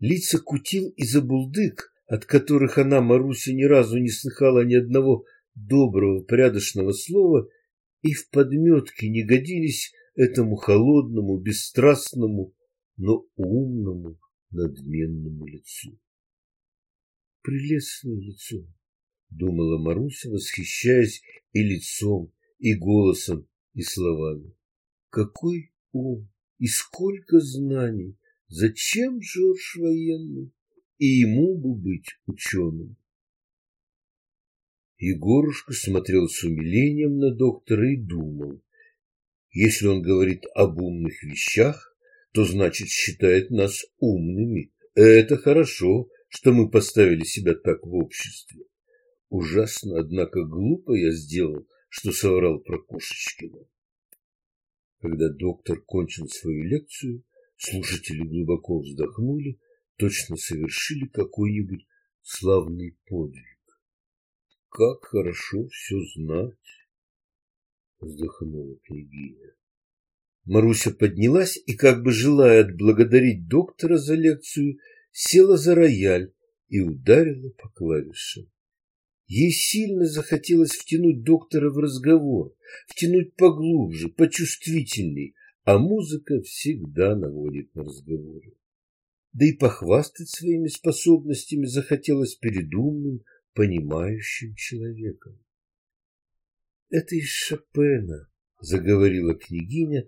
Лица Кутил и Забулдык, от которых она, Маруся, ни разу не слыхала ни одного доброго, порядочного слова, и в подметке не годились этому холодному, бесстрастному, но умному, надменному лицу. Прелестное лицо, думала Маруся, восхищаясь и лицом, и голосом, и словами. Какой ум и сколько знаний! Зачем Жорж военный? И ему бы быть ученым. Егорушка смотрел с умилением на доктора и думал, если он говорит об умных вещах, то значит считает нас умными. Это хорошо, что мы поставили себя так в обществе. Ужасно, однако, глупо я сделал, что соврал про Кошечкина. Когда доктор кончил свою лекцию, слушатели глубоко вздохнули, точно совершили какой-нибудь славный подвиг. Как хорошо все знать, вздохнула княгиня. Маруся поднялась и, как бы желая отблагодарить доктора за лекцию, села за рояль и ударила по клавишам. Ей сильно захотелось втянуть доктора в разговор, втянуть поглубже, почувствительней, а музыка всегда наводит на разговоры. Да и похвастать своими способностями захотелось перед умным, понимающим человеком. Это из Шопена, заговорила княгиня,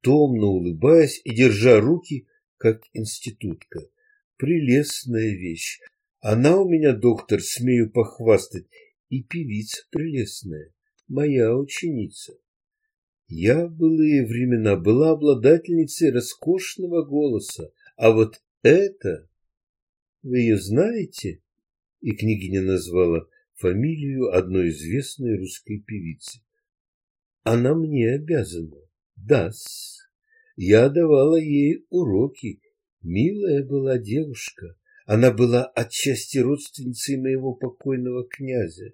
томно улыбаясь и держа руки, как институтка. Прелестная вещь. Она у меня, доктор, смею похвастать, и певица прелестная, моя ученица. Я в былые времена была обладательницей роскошного голоса, а вот это... Вы ее знаете? И княгиня назвала фамилию одной известной русской певицы. Она мне обязана. Дас. Я давала ей уроки. Милая была девушка. Она была отчасти родственницей моего покойного князя.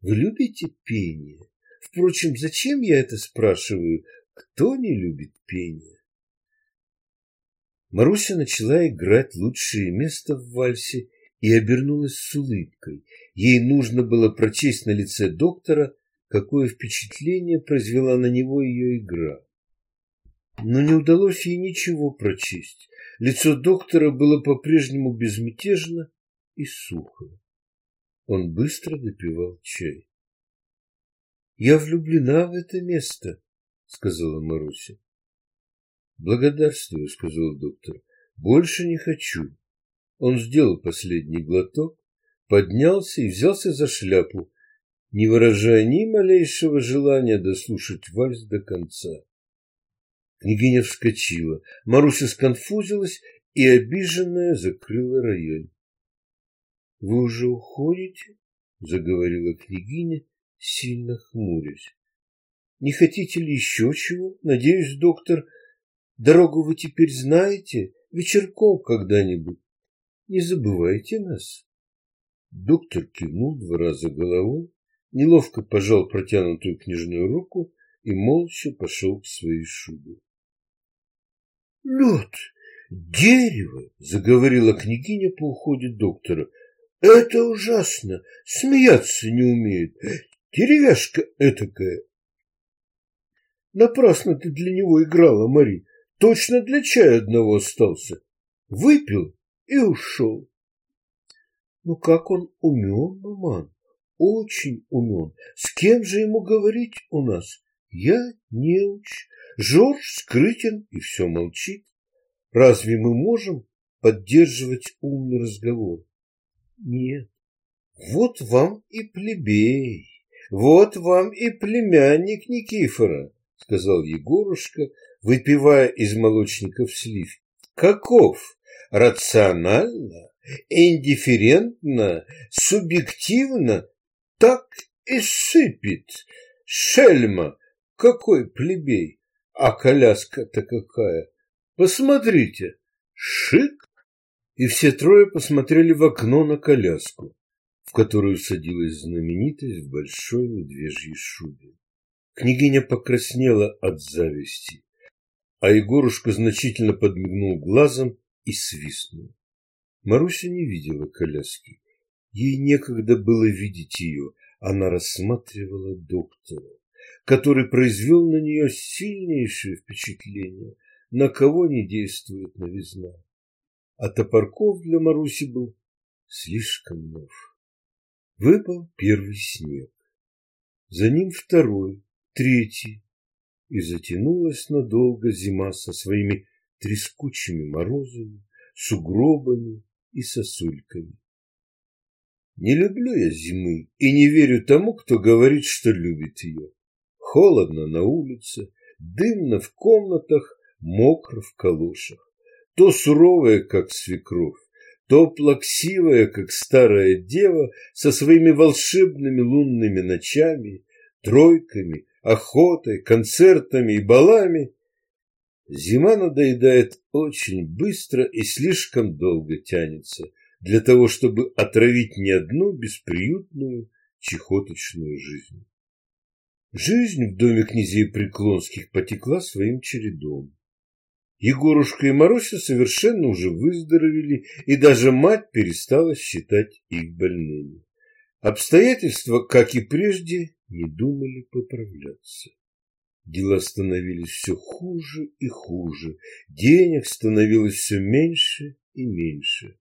Вы любите пение? Впрочем, зачем я это спрашиваю? Кто не любит пение? Маруся начала играть лучшее место в вальсе и обернулась с улыбкой. Ей нужно было прочесть на лице доктора, какое впечатление произвела на него ее игра. Но не удалось ей ничего прочесть. Лицо доктора было по-прежнему безмятежно и сухо. Он быстро допивал чай. «Я влюблена в это место», — сказала Маруся. «Благодарствую», — сказал доктор. «Больше не хочу. Он сделал последний глоток, поднялся и взялся за шляпу, не выражая ни малейшего желания дослушать вальс до конца. Княгиня вскочила, Маруся сконфузилась и, обиженная, закрыла рояль. — Вы уже уходите? — заговорила княгиня, сильно хмурясь. — Не хотите ли еще чего? Надеюсь, доктор, дорогу вы теперь знаете? Вечерком когда-нибудь. Не забывайте нас. Доктор кивнул два раза головой, неловко пожал протянутую княжную руку и молча пошел к своей шубе. Лед, дерево, заговорила княгиня по уходе доктора. Это ужасно, смеяться не умеет. Деревяшка этакая. Напрасно ты для него играла, Мари. Точно для чая одного остался. Выпил и ушел. Ну как он умен, маман, очень умен. С кем же ему говорить у нас? Я неуч, Жорж скрытен и все молчит. Разве мы можем поддерживать умный разговор? Нет. Вот вам и плебей, вот вам и племянник Никифора, сказал Егорушка, выпивая из молочников слив. Каков? Рационально, индифферентно, субъективно так и сыпет. Шельма, какой плебей, а коляска-то какая. Посмотрите, шик. И все трое посмотрели в окно на коляску. в которую садилась знаменитость в большой медвежьей шубе. Княгиня покраснела от зависти, а Егорушка значительно подмигнул глазом и свистнул. Маруся не видела коляски. Ей некогда было видеть ее. Она рассматривала доктора, который произвел на нее сильнейшее впечатление. На кого не действует новизна. А Топорков для Маруси был слишком нов. Выпал первый снег. За ним второй, третий. И затянулась надолго зима со своими трескучими морозами, сугробами и сосульками. Не люблю я зимы и не верю тому, кто говорит, что любит ее. Холодно на улице, дымно в комнатах, мокро в калошах. То суровая, как свекровь, то плаксивая, как старая дева, со своими волшебными лунными ночами, тройками, охотой, концертами и балами. Зима надоедает очень быстро и слишком долго тянется для того, чтобы отравить не одну бесприютную чехоточную жизнь. Жизнь в доме князей Преклонских потекла своим чередом. Егорушка и Маруся совершенно уже выздоровели, и даже мать перестала считать их больными. Обстоятельства, как и прежде, не думали поправляться. Дела становились все хуже и хуже, денег становилось все меньше и меньше.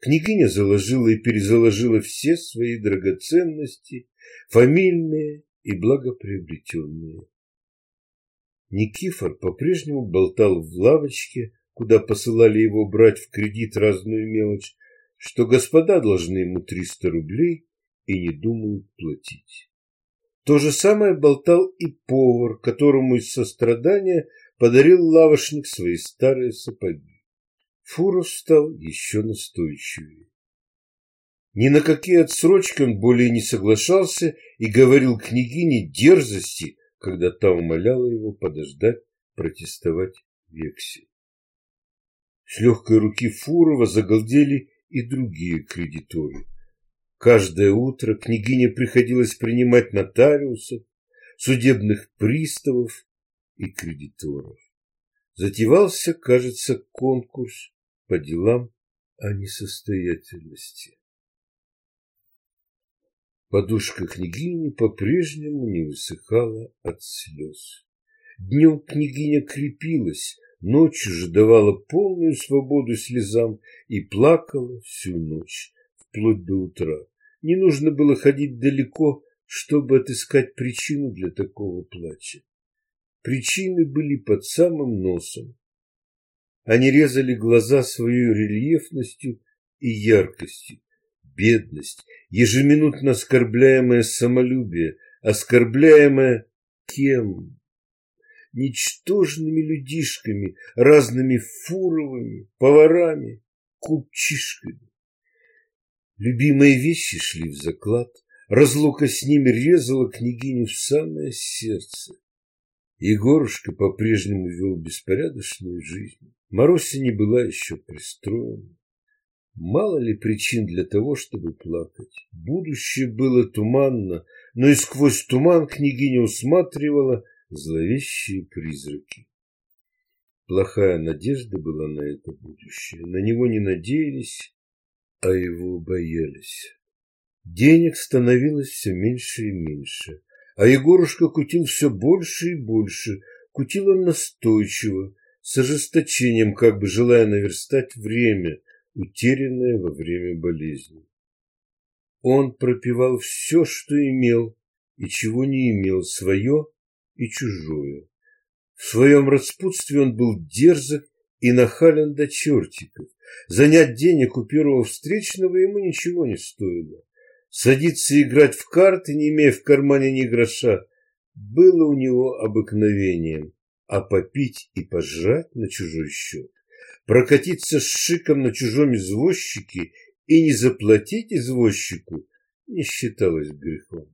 Княгиня заложила и перезаложила все свои драгоценности, фамильные и благоприобретенные. Никифор по-прежнему болтал в лавочке, куда посылали его брать в кредит разную мелочь, что господа должны ему триста рублей и не думают платить. То же самое болтал и повар, которому из сострадания подарил лавочник свои старые сапоги. Фуров стал еще настойчивее. Ни на какие отсрочки он более не соглашался и говорил княгине дерзости, когда та умоляла его подождать, протестовать вексель. С легкой руки Фурова загалдели и другие кредиторы. Каждое утро княгине приходилось принимать нотариусов, судебных приставов и кредиторов. Затевался, кажется, конкурс по делам о несостоятельности. Подушка княгини по-прежнему не высыхала от слез. Днем княгиня крепилась, ночью же давала полную свободу слезам и плакала всю ночь, вплоть до утра. Не нужно было ходить далеко, чтобы отыскать причину для такого плача. Причины были под самым носом. Они резали глаза своей рельефностью и яркостью. Бедность, ежеминутно оскорбляемое самолюбие, оскорбляемое кем? Ничтожными людишками, разными фуровыми, поварами, купчишками. Любимые вещи шли в заклад, разлука с ними резала княгиню в самое сердце. Егорушка по-прежнему вел беспорядочную жизнь. Маруся не была еще пристроена. Мало ли причин для того, чтобы плакать. Будущее было туманно, но и сквозь туман княгиня усматривала зловещие призраки. Плохая надежда была на это будущее. На него не надеялись, а его боялись. Денег становилось все меньше и меньше, а Егорушка кутил все больше и больше. Кутил он настойчиво, с ожесточением, как бы желая наверстать время, утерянное во время болезни. Он пропивал все, что имел и чего не имел, свое и чужое. В своем распутстве он был дерзок и нахален до чертиков. Занять денег у первого встречного ему ничего не стоило. Садиться играть в карты, не имея в кармане ни гроша, было у него обыкновением, а попить и пожрать на чужой счет, прокатиться с шиком на чужом извозчике и не заплатить извозчику не считалось грехом.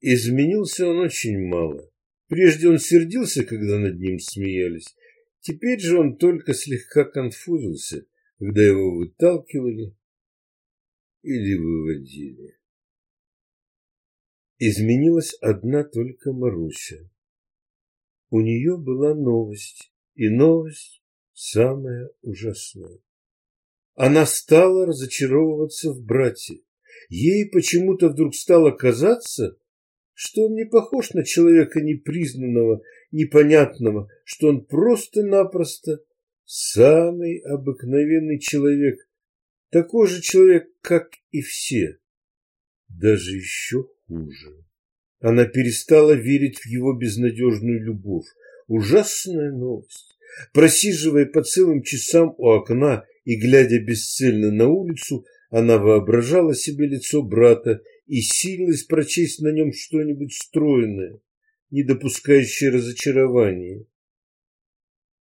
Изменился он очень мало. Прежде он сердился, когда над ним смеялись. Теперь же он только слегка конфузился, когда его выталкивали или выводили. Изменилась одна только Маруся. У нее была новость, и новость самая ужасная. Она стала разочаровываться в брате. Ей почему-то вдруг стало казаться, что он не похож на человека непризнанного, непонятного, что он просто-напросто самый обыкновенный человек, такой же человек, как и все, даже еще хуже. Она перестала верить в его безнадежную любовь. Ужасная новость. Просиживая по целым часам у окна и глядя бесцельно на улицу, она воображала себе лицо брата и силилась прочесть на нем что-нибудь стройное, не допускающее разочарования.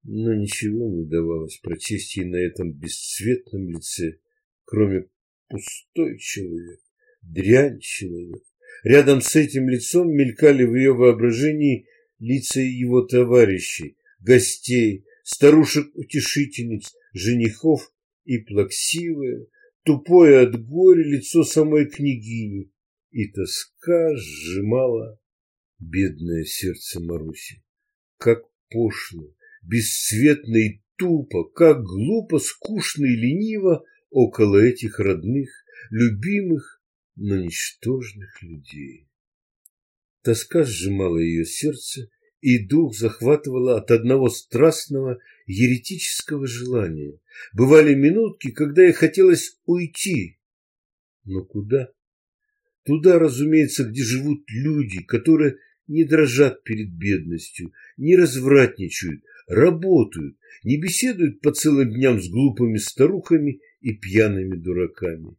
Но ничего не удавалось прочесть ей на этом бесцветном лице, кроме пустой человек, дрянь человек. Рядом с этим лицом мелькали в ее воображении лица его товарищей, гостей, старушек-утешительниц, женихов и плаксивое, тупое от горя лицо самой княгини, и тоска сжимала бедное сердце Маруси. Как пошло, бесцветно и тупо, как глупо, скучно и лениво около этих родных, любимых, но ничтожных людей. Тоска сжимала ее сердце, и дух захватывала от одного страстного еретического желания. Бывали минутки, когда ей хотелось уйти. Но куда? Туда, разумеется, где живут люди, которые не дрожат перед бедностью, не развратничают, работают, не беседуют по целым дням с глупыми старухами и пьяными дураками.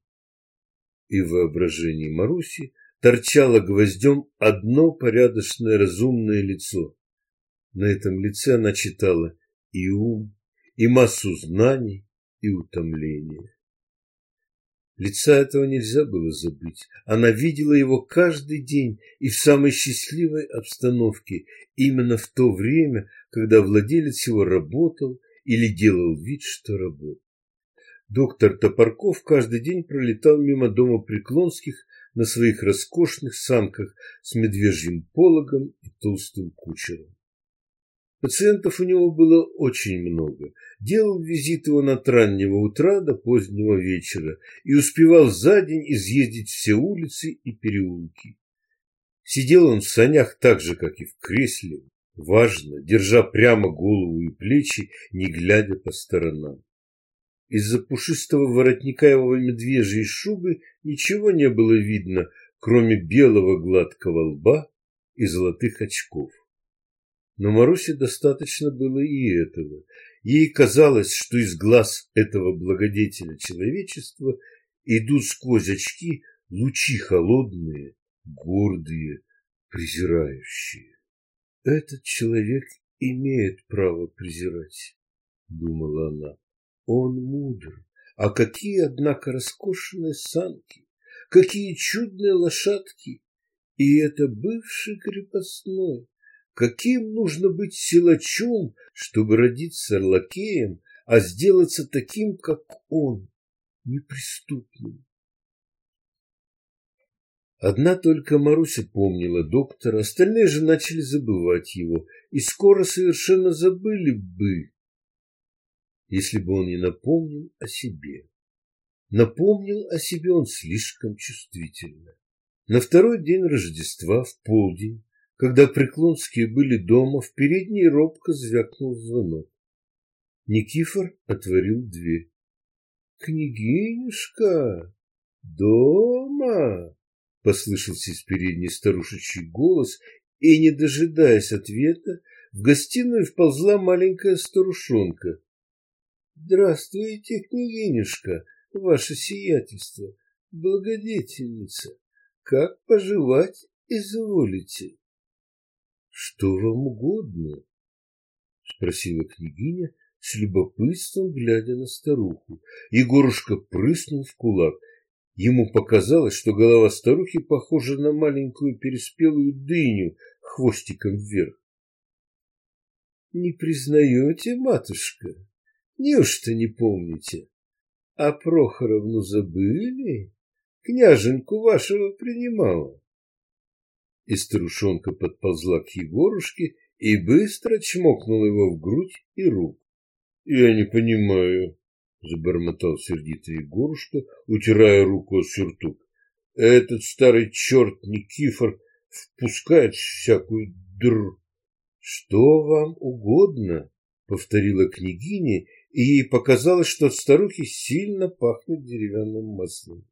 И в воображении Маруси торчало гвоздем одно порядочное разумное лицо. На этом лице она читала и ум, и массу знаний, и утомления. Лица этого нельзя было забыть. Она видела его каждый день и в самой счастливой обстановке, именно в то время, когда владелец его работал или делал вид, что работает. Доктор Топорков каждый день пролетал мимо дома Преклонских на своих роскошных санках с медвежьим пологом и толстым кучером. Пациентов у него было очень много. Делал визиты он от раннего утра до позднего вечера и успевал за день изъездить все улицы и переулки. Сидел он в санях так же, как и в кресле, важно, держа прямо голову и плечи, не глядя по сторонам. Из-за пушистого воротника его медвежьей шубы ничего не было видно, кроме белого гладкого лба и золотых очков. Но Марусе достаточно было и этого. Ей казалось, что из глаз этого благодетеля человечества идут сквозь очки лучи холодные, гордые, презирающие. Этот человек имеет право презирать, думала она. Он мудр. А какие, однако, роскошные санки, какие чудные лошадки! И это бывший крепостной. Каким нужно быть силачом, чтобы родиться лакеем, а сделаться таким, как он, неприступным? Одна только Маруся помнила доктора, остальные же начали забывать его, и скоро совершенно забыли бы, если бы он не напомнил о себе. Напомнил о себе он слишком чувствительно. На второй день Рождества, в полдень, когда Преклонские были дома, в передней робко звякнул звонок. Никифор отворил дверь. «Княгинюшка! Дома!» — послышался из передней старушечий голос, и, не дожидаясь ответа, в гостиную вползла маленькая старушонка. «Здравствуйте, княгинюшка, ваше сиятельство, благодетельница. Как поживать изволите?» Что вам угодно? Спросила княгиня с любопытством, глядя на старуху. Егорушка прыснул в кулак. Ему показалось, что голова старухи похожа на маленькую переспелую дыню хвостиком вверх. Не признаете, матушка? Неужто не помните? А Прохоровну забыли? Княженку вашего принимала. И старушонка подползла к Егорушке и быстро чмокнула его в грудь и руку. Я не понимаю, забормотал сердито Егорушка, утирая руку о сюртук. Этот старый черт Никифор впускает всякую др. Что вам угодно, повторила княгиня, и ей показалось, что от старухи сильно пахнет деревянным маслом.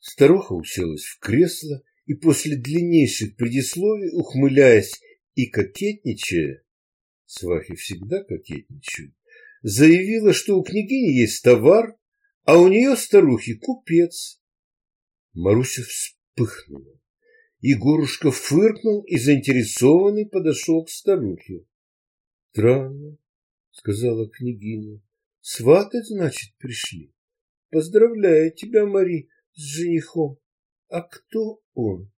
Старуха уселась в кресло и после длиннейших предисловий, ухмыляясь и кокетничая, свахи всегда кокетничают, заявила, что у княгини есть товар, а у нее старухи купец. Маруся вспыхнула. Егорушка фыркнул и заинтересованный подошел к старухе. — Странно, — сказала княгиня. — Сватать, значит, пришли. Поздравляю тебя, Мари, с женихом. А кто он?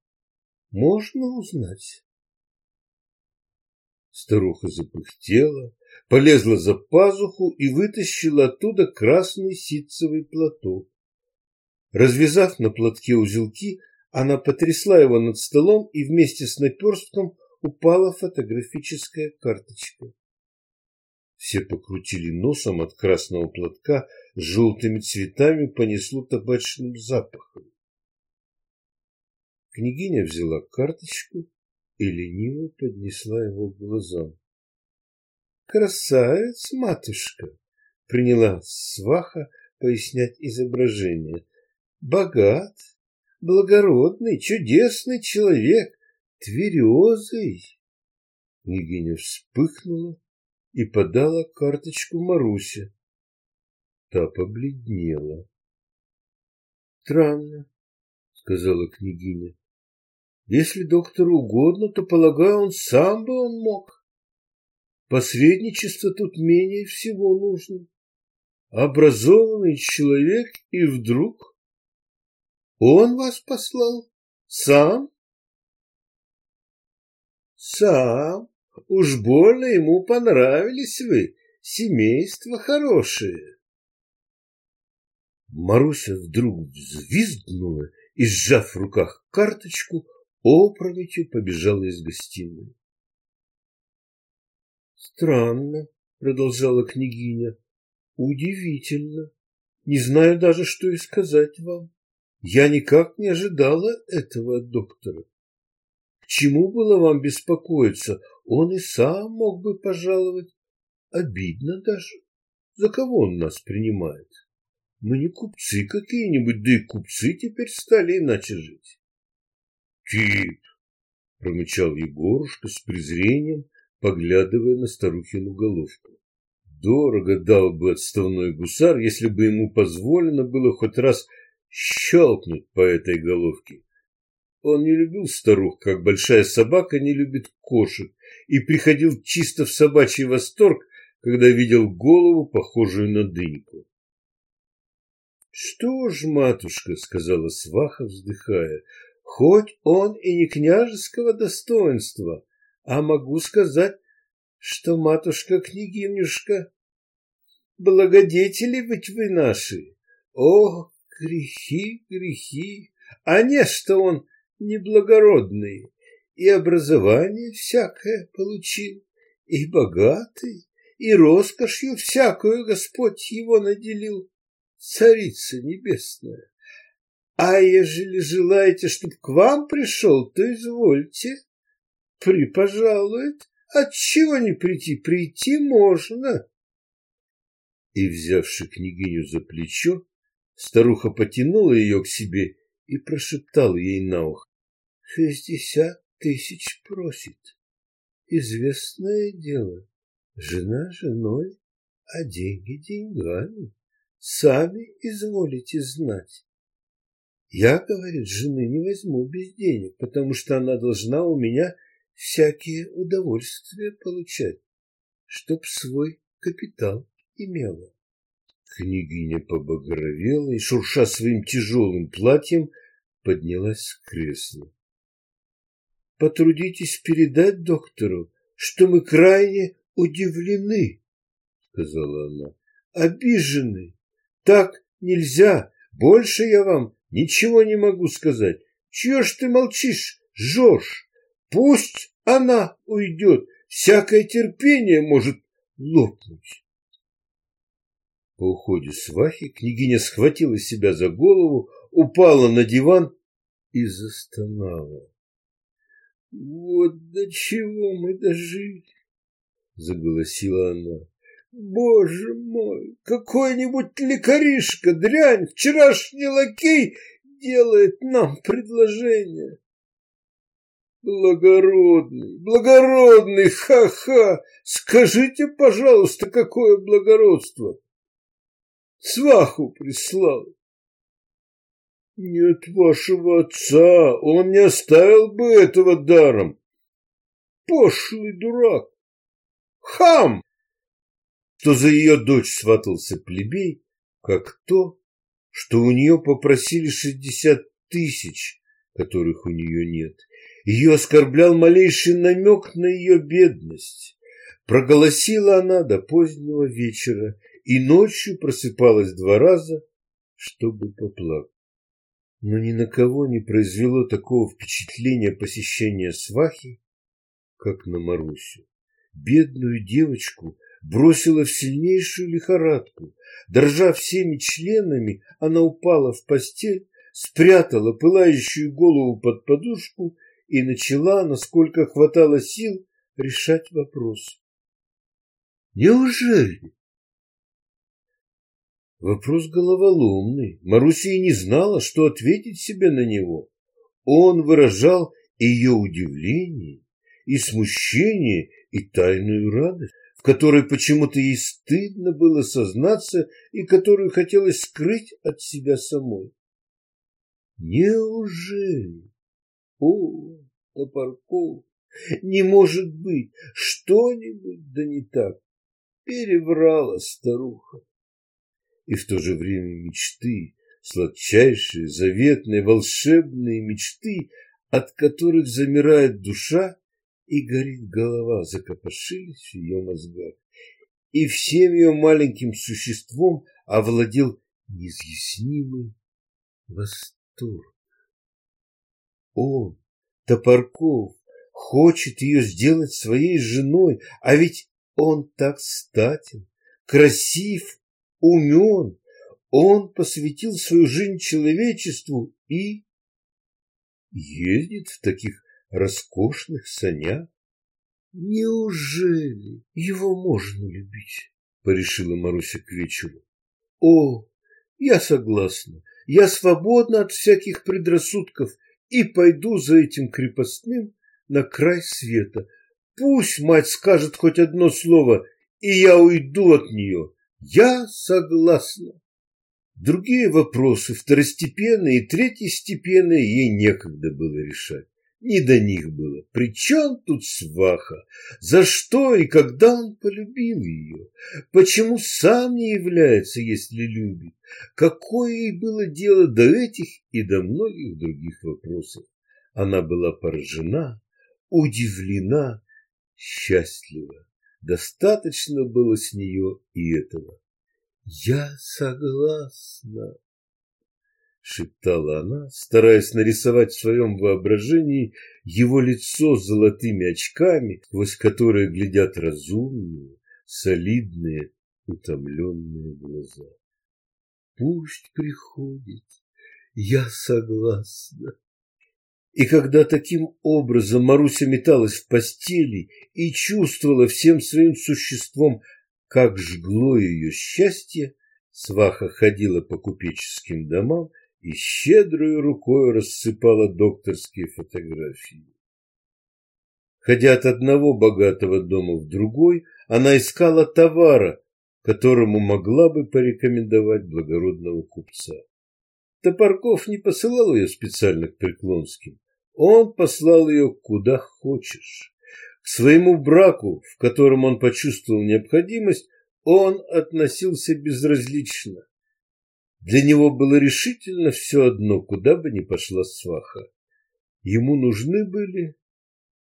Можно узнать? Старуха запыхтела, полезла за пазуху и вытащила оттуда красный ситцевый платок. Развязав на платке узелки, она потрясла его над столом, и вместе с наперстком упала фотографическая карточка. Все покрутили носом от красного платка, с желтыми цветами понесло табачным запахом. Княгиня взяла карточку и лениво поднесла его к глазам. «Красавец, матушка!» — приняла сваха пояснять изображение. «Богат, благородный, чудесный человек, тверезый!» Княгиня вспыхнула и подала карточку Марусе. Та побледнела. «Странно», — сказала княгиня. Если доктору угодно, то, полагаю, он сам бы он мог. Посредничество тут менее всего нужно. Образованный человек, и вдруг... Он вас послал? Сам? Сам. Уж больно ему понравились вы. Семейство хорошее. Маруся вдруг взвизгнула и, сжав в руках карточку, опрометью побежала из гостиной. Странно, продолжала княгиня. Удивительно. Не знаю даже, что и сказать вам. Я никак не ожидала этого от доктора. К чему было вам беспокоиться? Он и сам мог бы пожаловать. Обидно даже. За кого он нас принимает? Мы не купцы какие-нибудь, да и купцы теперь стали иначе жить. Тип, промычал Егорушка с презрением, поглядывая на старухину головку. Дорого дал бы отставной гусар, если бы ему позволено было хоть раз щелкнуть по этой головке. Он не любил старух, как большая собака не любит кошек, и приходил чисто в собачий восторг, когда видел голову, похожую на дыньку. «Что ж, матушка», — сказала сваха, вздыхая, хоть он и не княжеского достоинства, а могу сказать, что матушка-княгинюшка, благодетели быть вы наши. О, грехи, грехи, а не что он неблагородный, и образование всякое получил, и богатый, и роскошью всякую Господь его наделил, Царица Небесная. А ежели желаете, чтоб к вам пришел, то извольте. Припожалует. Отчего не прийти? Прийти можно. И, взявши княгиню за плечо, старуха потянула ее к себе и прошептала ей на ухо. Шестьдесят тысяч просит. Известное дело. Жена женой, а деньги деньгами. Сами изволите знать. Я, говорит, жены не возьму без денег, потому что она должна у меня всякие удовольствия получать, чтоб свой капитал имела. Княгиня побагровела и, шурша своим тяжелым платьем, поднялась с кресла. Потрудитесь передать доктору, что мы крайне удивлены, сказала она. Обижены. Так нельзя. Больше я вам Ничего не могу сказать. Чего ж ты молчишь, Жорж? Пусть она уйдет, всякое терпение может лопнуть. По уходе свахи княгиня схватила себя за голову, упала на диван и застонала. «Вот до чего мы дожили!» — заголосила она. «Боже мой, какой-нибудь лекаришка, дрянь, вчерашний лакей делает нам предложение!» Благородный, благородный, ха-ха! Скажите, пожалуйста, какое благородство? Сваху прислал. Нет вашего отца, он не оставил бы этого даром. Пошлый дурак. Хам! Что за ее дочь сватался плебей, как то, что у нее попросили шестьдесят тысяч, которых у нее нет. Ее оскорблял малейший намек на ее бедность. Проголосила она до позднего вечера и ночью просыпалась два раза, чтобы поплакать. Но ни на кого не произвело такого впечатления посещения свахи, как на Марусю. Бедную девочку бросила в сильнейшую лихорадку. Дрожа всеми членами, она упала в постель, спрятала пылающую голову под подушку и начала, насколько хватало сил, решать вопрос. Неужели? Вопрос головоломный. Маруся и не знала, что ответить себе на него. Он выражал ее удивление и смущение, и тайную радость, которой почему-то ей стыдно было сознаться и которую хотелось скрыть от себя самой. Неужели? О, Топорков, не может быть, что-нибудь да не так. Переврала старуха. И в то же время мечты, сладчайшие, заветные, волшебные мечты, от которых замирает душа и горит голова, закопошились в ее мозгах. И всем ее маленьким существом овладел неизъяснимый восторг. Он, Топорков, хочет ее сделать своей женой, а ведь он так статен, красив, умен. Он посвятил свою жизнь человечеству и ездит в таких роскошных санях. Неужели его можно любить? Порешила Маруся к вечеру. О, я согласна. Я свободна от всяких предрассудков и пойду за этим крепостным на край света. Пусть мать скажет хоть одно слово, и я уйду от нее. Я согласна. Другие вопросы, второстепенные и третьестепенные, ей некогда было решать. Не до них было. При чем тут сваха? За что и когда он полюбил ее? Почему сам не является, если любит? Какое ей было дело до этих и до многих других вопросов? Она была поражена, удивлена, счастлива. Достаточно было с нее и этого. «Я согласна», шептала она, стараясь нарисовать в своем воображении его лицо с золотыми очками, сквозь которые глядят разумные, солидные, утомленные глаза. Пусть приходит, я согласна. И когда таким образом Маруся металась в постели и чувствовала всем своим существом, как жгло ее счастье, сваха ходила по купеческим домам и щедрой рукой рассыпала докторские фотографии. Ходя от одного богатого дома в другой, она искала товара, которому могла бы порекомендовать благородного купца. Топорков не посылал ее специально к Преклонским. Он послал ее куда хочешь. К своему браку, в котором он почувствовал необходимость, он относился безразлично. Для него было решительно все одно, куда бы ни пошла сваха. Ему нужны были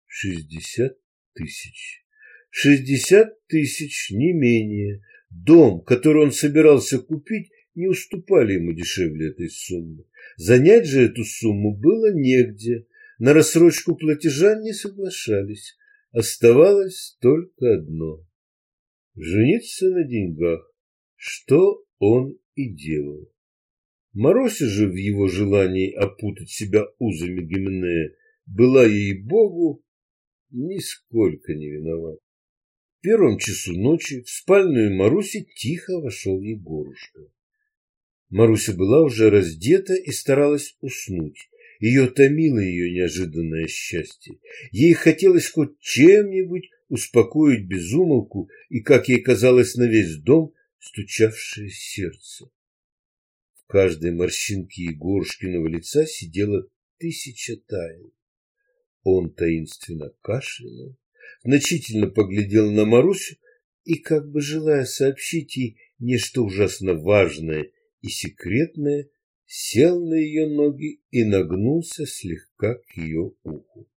шестьдесят тысяч. Шестьдесят тысяч, не менее. Дом, который он собирался купить, не уступали ему дешевле этой суммы. Занять же эту сумму было негде. на рассрочку платежа не соглашались. Оставалось только одно – жениться на деньгах, что он и делал. Маруся же в его желании опутать себя узами Гименея была ей-богу нисколько не виновата. В первом часу ночи в спальную Маруси тихо вошел Егорушка. Маруся была уже раздета и старалась уснуть. Ее томило ее неожиданное счастье. Ей хотелось хоть чем-нибудь успокоить безумолку и, как ей казалось, на весь дом стучавшее сердце. В каждой морщинке Егорушкиного лица сидела тысяча тайн. Он таинственно кашлянул, значительно поглядел на Марусю и, как бы желая сообщить ей нечто ужасно важное и секретное, сел на ее ноги и нагнулся слегка к ее уху.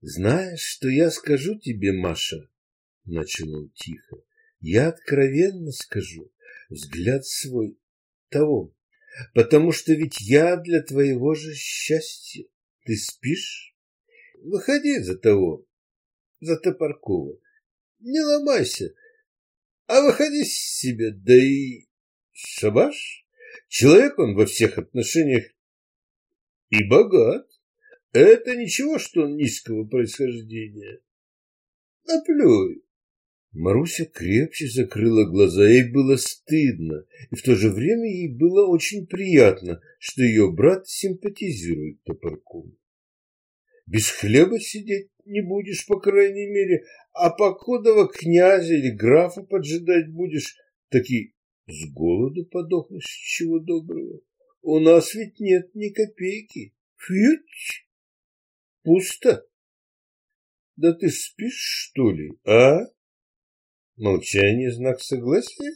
«Знаешь, что я скажу тебе, Маша?» — начал он тихо. «Я откровенно скажу, взгляд свой того, потому что ведь я для твоего же счастья. Ты спишь? Выходи за того, за Топоркова. Не ломайся, а выходи с себя, да и шабаш». Человек он во всех отношениях и богат. Это ничего, что он низкого происхождения. Наплюй. Маруся крепче закрыла глаза, ей было стыдно, и в то же время ей было очень приятно, что ее брат симпатизирует Топоркову. Без хлеба сидеть не будешь, по крайней мере, а покудова князя или графа поджидать будешь, таки с голоду подохнешь, чего доброго. У нас ведь нет ни копейки. Фьють! Пусто. Да ты спишь, что ли, а? Молчание знак согласия?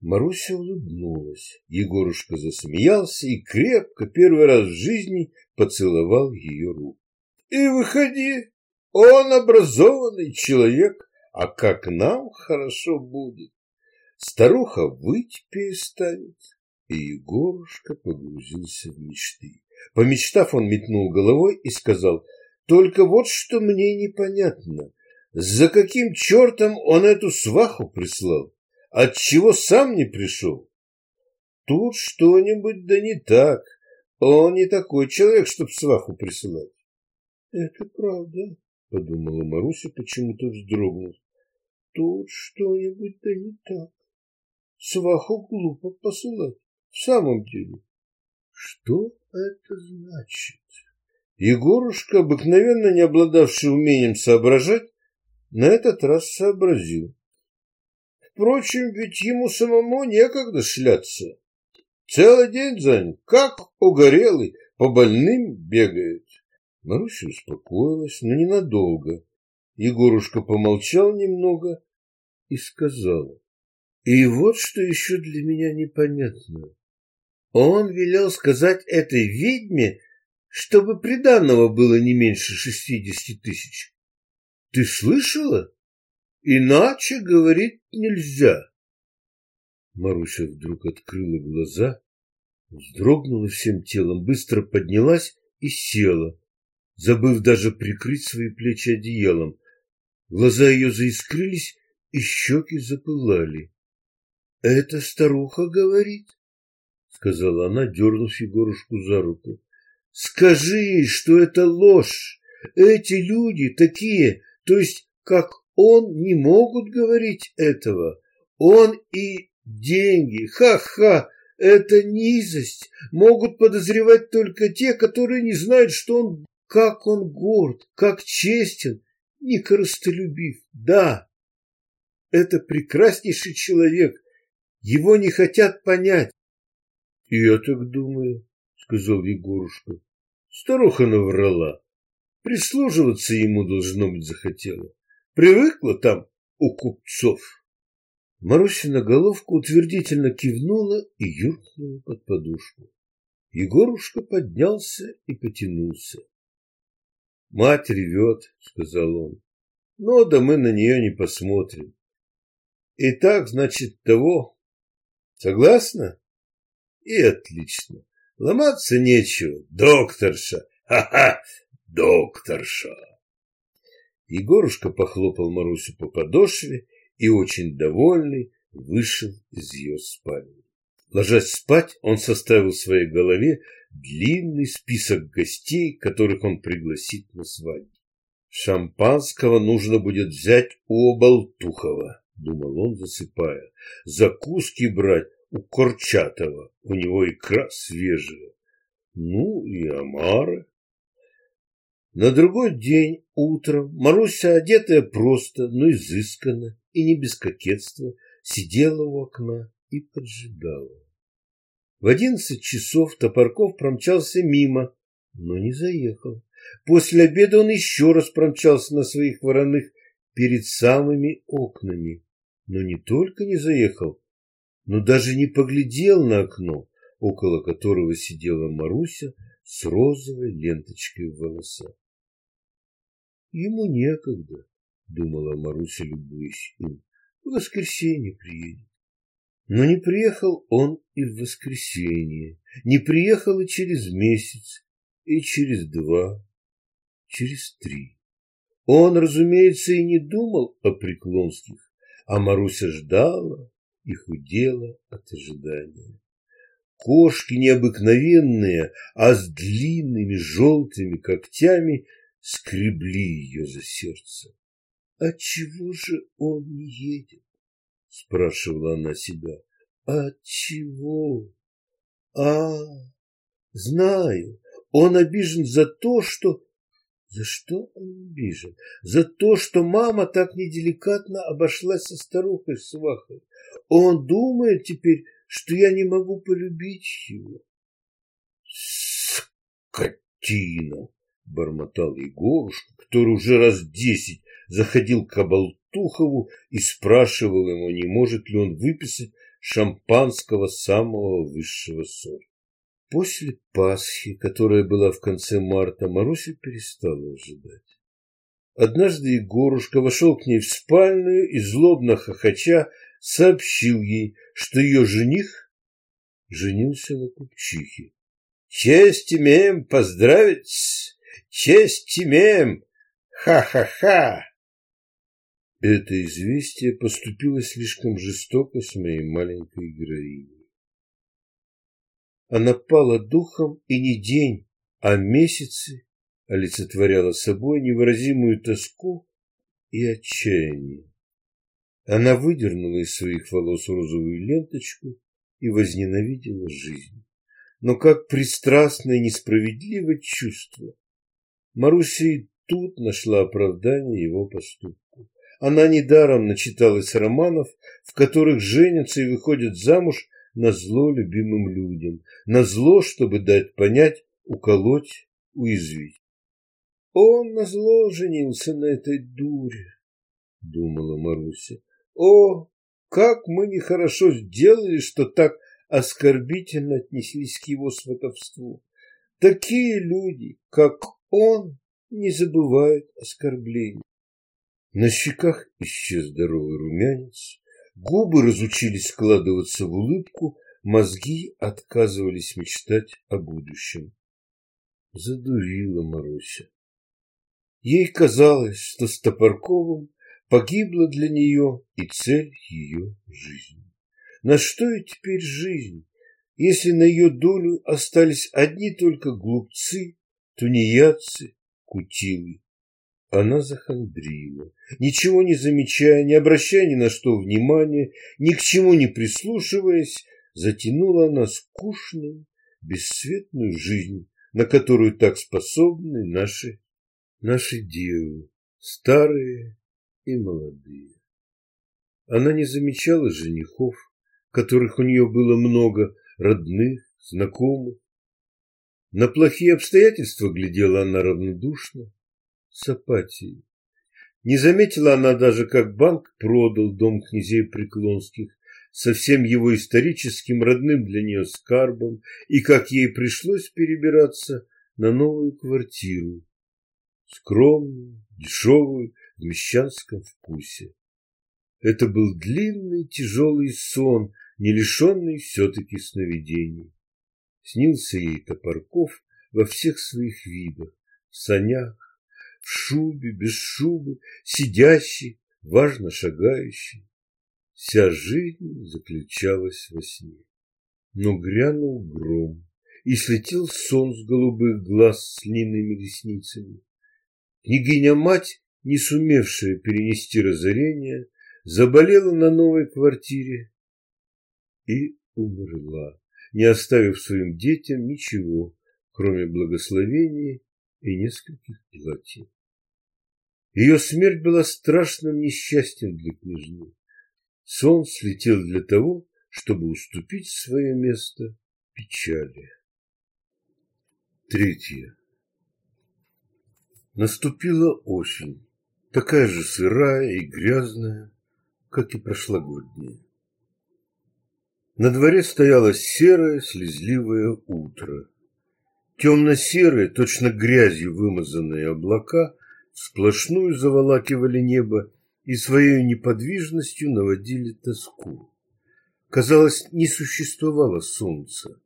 Маруся улыбнулась. Егорушка засмеялся и крепко, первый раз в жизни, поцеловал ее руку. И выходи, он образованный человек, а как нам хорошо будет. Старуха выть перестанет, и Егорушка погрузился в мечты. Помечтав, он метнул головой и сказал, «Только вот что мне непонятно. За каким чертом он эту сваху прислал? Отчего сам не пришел? Тут что-нибудь да не так. Он не такой человек, чтоб сваху присылать». «Это правда», — подумала Маруся, почему-то вздрогнув. «Тут что-нибудь да не так». Сваху глупо посылать. В самом деле, что это значит? Егорушка, обыкновенно не обладавший умением соображать, на этот раз сообразил. Впрочем, ведь ему самому некогда шляться. Целый день занят, как угорелый, по больным бегает. Маруся успокоилась, но ненадолго. Егорушка помолчал немного и сказала. И вот что еще для меня непонятно. Он велел сказать этой ведьме, чтобы приданного было не меньше шестидесяти тысяч. Ты слышала? Иначе говорить нельзя. Маруся вдруг открыла глаза, вздрогнула всем телом, быстро поднялась и села, забыв даже прикрыть свои плечи одеялом. Глаза ее заискрились, и щеки запылали. «Это старуха говорит?» — сказала она, дернув Егорушку за руку. «Скажи, что это ложь. Эти люди такие, то есть, как он, не могут говорить этого. Он и деньги. Ха-ха!» Это низость. Могут подозревать только те, которые не знают, что он, как он горд, как честен, не коростолюбив. Да, это прекраснейший человек, его не хотят понять. — я так думаю, — сказал Егорушка. Старуха наврала. Прислуживаться ему, должно быть, захотела. Привыкла там у купцов. Марусина головка утвердительно кивнула и юркнула под подушку. Егорушка поднялся и потянулся. — Мать ревет, — сказал он. — Но да мы на нее не посмотрим. И так, значит, того Согласна? И отлично. Ломаться нечего, докторша. Ха-ха, докторша. Егорушка похлопал Марусю по подошве и, очень довольный, вышел из ее спальни. Ложась спать, он составил в своей голове длинный список гостей, которых он пригласит на свадьбу. Шампанского нужно будет взять у Болтухова, думал он, засыпая. Закуски брать у Корчатова, у него икра свежая. Ну и омары. На другой день утром Маруся, одетая просто, но изысканно и не без кокетства, сидела у окна и поджидала. В одиннадцать часов Топорков промчался мимо, но не заехал. После обеда он еще раз промчался на своих вороных перед самыми окнами, но не только не заехал, но даже не поглядел на окно, около которого сидела Маруся с розовой ленточкой в волосах. Ему некогда, думала Маруся, любуясь им. В воскресенье приедет. Но не приехал он и в воскресенье, не приехал и через месяц, и через два, через три. Он, разумеется, и не думал о Преклонских, а Маруся ждала и худела от ожидания. Кошки необыкновенные, а с длинными желтыми когтями скребли ее за сердце. «Отчего же он не едет?» — спрашивала она себя. «Отчего?» «А, знаю, он обижен за то, что...» За что он обижен? За то, что мама так неделикатно обошлась со старухой свахой. Он думает теперь, что я не могу полюбить его. Скотина! Бормотал Егорушка, который уже раз десять заходил к Оболтухову и спрашивал ему, не может ли он выписать шампанского самого высшего сорта. После Пасхи, которая была в конце марта, Маруся перестала ожидать. Однажды Егорушка вошел к ней в спальную и, злобно хохоча, сообщил ей, что ее жених женился на купчихе. «Честь имеем поздравить Честь имеем! Ха-ха-ха!» Это известие поступило слишком жестоко с моей маленькой героиней. Она пала духом и не день, а месяцы олицетворяла собой невыразимую тоску и отчаяние. Она выдернула из своих волос розовую ленточку и возненавидела жизнь. Но как пристрастное несправедливое чувство Маруся и тут нашла оправдание его поступку. Она недаром начиталась романов, в которых женятся и выходят замуж на зло любимым людям, на зло, чтобы дать понять, уколоть, уязвить. Он на зло женился на этой дуре, думала Маруся. О, как мы нехорошо сделали, что так оскорбительно отнеслись к его сватовству. Такие люди, как он не забывает оскорблений. На щеках исчез здоровый румянец, губы разучились складываться в улыбку, мозги отказывались мечтать о будущем. Задурила Маруся. Ей казалось, что с Топорковым погибла для нее и цель ее жизни. На что и теперь жизнь, если на ее долю остались одни только глупцы тунеядцы, кутилы. Она захандрила, ничего не замечая, не обращая ни на что внимания, ни к чему не прислушиваясь, затянула она скучную, бесцветную жизнь, на которую так способны наши, наши девы, старые и молодые. Она не замечала женихов, которых у нее было много, родных, знакомых, на плохие обстоятельства глядела она равнодушно, с апатией. Не заметила она даже, как банк продал дом князей Преклонских со всем его историческим родным для нее скарбом, и как ей пришлось перебираться на новую квартиру, скромную, дешевую, в мещанском вкусе. Это был длинный тяжелый сон, не лишенный все-таки сновидений. Снился ей Топорков, во всех своих видах, в санях, в шубе, без шубы, сидящий, важно шагающий. Вся жизнь заключалась во сне. Но грянул гром, и слетел сон с голубых глаз с длинными ресницами. Княгиня-мать, не сумевшая перенести разорение, заболела на новой квартире и умерла, не оставив своим детям ничего, кроме благословения и нескольких платьев. Ее смерть была страшным несчастьем для княжны. Сон слетел для того, чтобы уступить свое место печали. Третье. Наступила осень, такая же сырая и грязная, как и прошлогодняя. На дворе стояло серое, слезливое утро. Темно-серые, точно грязью вымазанные облака сплошную заволакивали небо и своей неподвижностью наводили тоску. Казалось, не существовало солнца.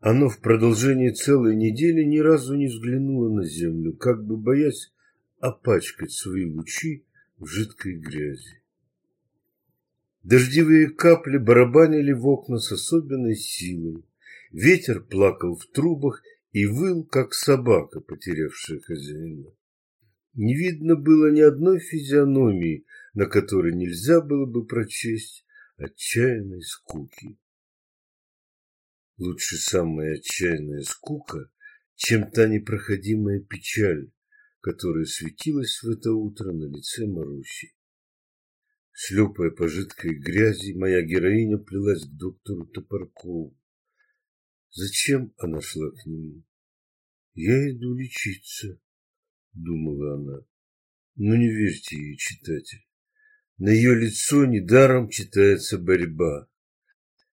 Оно в продолжении целой недели ни разу не взглянуло на землю, как бы боясь опачкать свои лучи в жидкой грязи. Дождевые капли барабанили в окна с особенной силой. Ветер плакал в трубах и выл, как собака, потерявшая хозяина. Не видно было ни одной физиономии, на которой нельзя было бы прочесть отчаянной скуки. Лучше самая отчаянная скука, чем та непроходимая печаль, которая светилась в это утро на лице Маруси. Шлепая по жидкой грязи, моя героиня плелась к доктору Топоркову. Зачем она шла к нему? Я иду лечиться, думала она. Но не верьте ей, читатель. На ее лицо недаром читается борьба.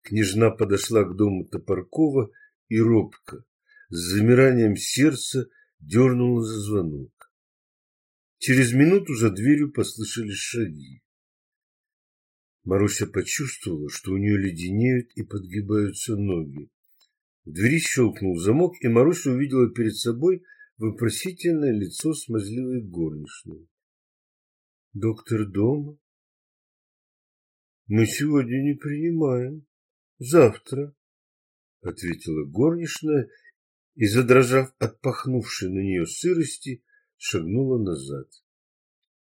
Княжна подошла к дому Топоркова и робко, с замиранием сердца, дернула за звонок. Через минуту за дверью послышались шаги. Маруся почувствовала, что у нее леденеют и подгибаются ноги. В двери щелкнул замок, и Маруся увидела перед собой вопросительное лицо смазливой горничной. «Доктор дома?» «Мы сегодня не принимаем», Завтра, ответила горничная и, задрожав от пахнувшей на нее сырости, шагнула назад.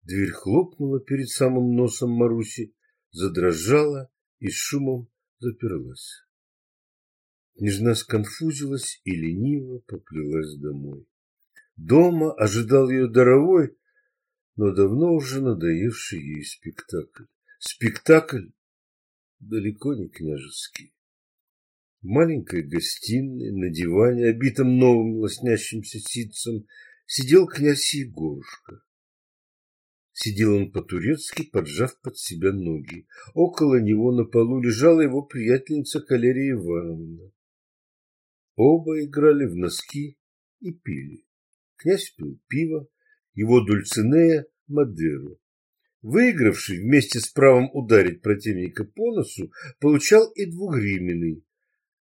Дверь хлопнула перед самым носом Маруси, задрожала и шумом заперлась. Княжна сконфузилась и лениво поплелась домой. Дома ожидал ее даровой, но давно уже надоевший ей спектакль. Спектакль, далеко не княжеский. В маленькой гостиной на диване, обитом новым лоснящимся ситцем, сидел князь Егорушка. Сидел он по-турецки, поджав под себя ноги. Около него на полу лежала его приятельница Калерия Ивановна. Оба играли в носки и пили. Князь пил пиво, его Дульцинея – Мадеру. Выигравший вместе с правом ударить противника по носу, получал и двугривенный.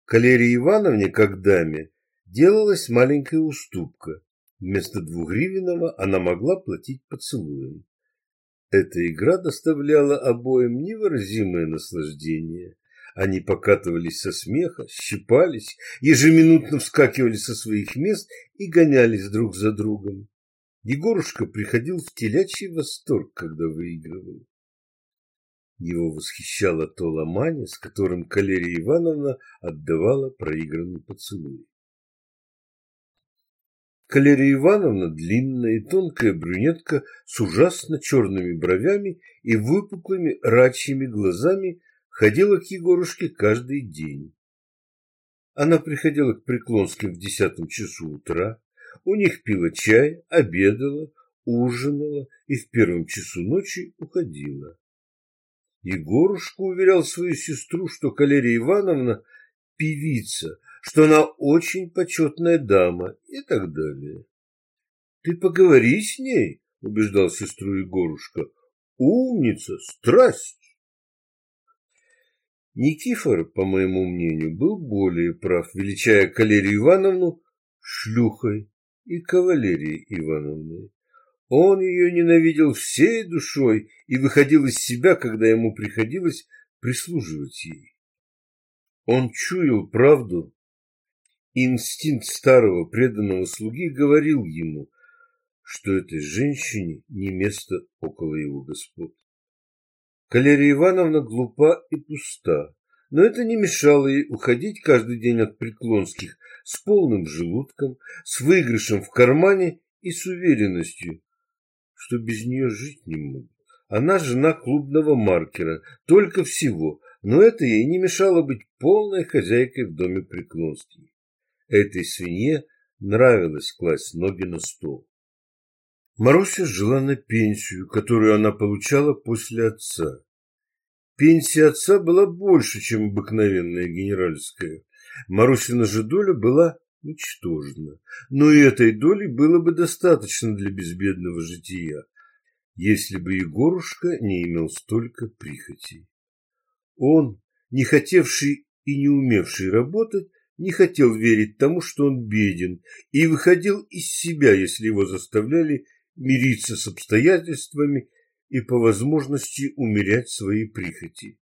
Калерии Ивановне, как даме, делалась маленькая уступка. Вместо двугривенного она могла платить поцелуем. Эта игра доставляла обоим невыразимое наслаждение. Они покатывались со смеха, щипались, ежеминутно вскакивали со своих мест и гонялись друг за другом. Егорушка приходил в телячий восторг, когда выигрывал. Его восхищало то ломание, с которым Калерия Ивановна отдавала проигранный поцелуй. Калерия Ивановна, длинная и тонкая брюнетка с ужасно черными бровями и выпуклыми рачьими глазами, ходила к Егорушке каждый день. Она приходила к Преклонским в десятом часу утра, у них пила чай, обедала, ужинала и в первом часу ночи уходила. Егорушка уверял свою сестру, что Калерия Ивановна певица, что она очень почетная дама и так далее. Ты поговори с ней, убеждал сестру Егорушка. Умница, страсть. Никифор, по моему мнению, был более прав, величая Калерию Ивановну шлюхой и кавалерией Ивановной. Он ее ненавидел всей душой и выходил из себя, когда ему приходилось прислуживать ей. Он чуял правду. Инстинкт старого преданного слуги говорил ему, что этой женщине не место около его господ. Калерия Ивановна глупа и пуста, но это не мешало ей уходить каждый день от Преклонских с полным желудком, с выигрышем в кармане и с уверенностью, что без нее жить не могут. Она жена клубного маркера, только всего, но это ей не мешало быть полной хозяйкой в доме Преклонских. Этой свинье нравилось класть ноги на стол. Маруся жила на пенсию, которую она получала после отца. Пенсия отца была больше, чем обыкновенная генеральская. Марусина же доля была ничтожна, но и этой доли было бы достаточно для безбедного жития, если бы Егорушка не имел столько прихотей. Он, не хотевший и не умевший работать, не хотел верить тому, что он беден, и выходил из себя, если его заставляли мириться с обстоятельствами и по возможности умерять свои прихоти.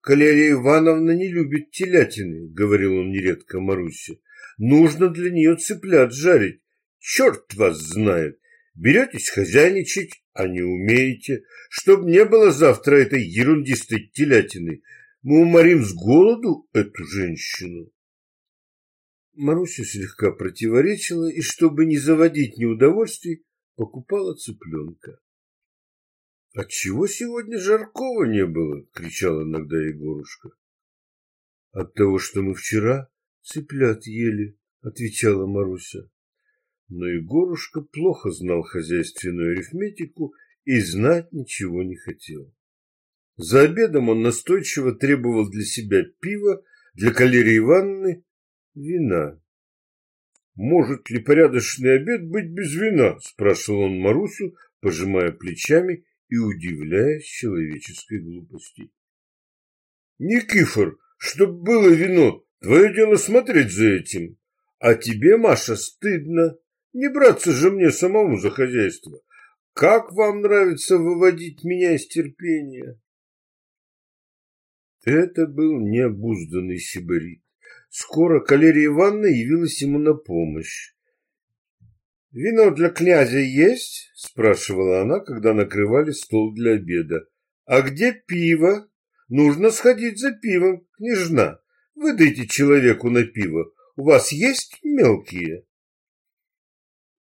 «Калерия Ивановна не любит телятины», — говорил он нередко Марусе. «Нужно для нее цыплят жарить. Черт вас знает! Беретесь хозяйничать, а не умеете. Чтоб не было завтра этой ерундистой телятины, мы уморим с голоду эту женщину». Маруся слегка противоречила и, чтобы не заводить неудовольствий, покупала цыпленка. «Отчего сегодня жаркого не было?» — кричал иногда Егорушка. «От того, что мы вчера цыплят ели», — отвечала Маруся. Но Егорушка плохо знал хозяйственную арифметику и знать ничего не хотел. За обедом он настойчиво требовал для себя пива, для Калерии Ивановны вина. «Может ли порядочный обед быть без вина?» – спрашивал он Марусю, пожимая плечами и удивляясь человеческой глупости. «Никифор, чтоб было вино, твое дело смотреть за этим. А тебе, Маша, стыдно. Не браться же мне самому за хозяйство. Как вам нравится выводить меня из терпения?» Это был необузданный сибирит. Скоро Калерия Ивановна явилась ему на помощь. «Вино для князя есть?» – спрашивала она, когда накрывали стол для обеда. «А где пиво? Нужно сходить за пивом, княжна. Выдайте человеку на пиво. У вас есть мелкие?»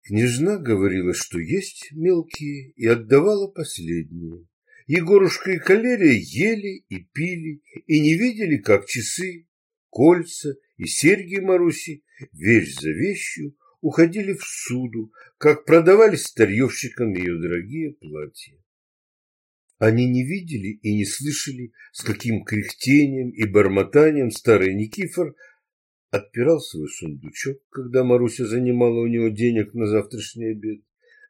Княжна говорила, что есть мелкие, и отдавала последние. Егорушка и Калерия ели и пили, и не видели, как часы, кольца и серьги Маруси, вещь за вещью, уходили в суду, как продавали старьевщикам ее дорогие платья. Они не видели и не слышали, с каким кряхтением и бормотанием старый Никифор отпирал свой сундучок, когда Маруся занимала у него денег на завтрашний обед.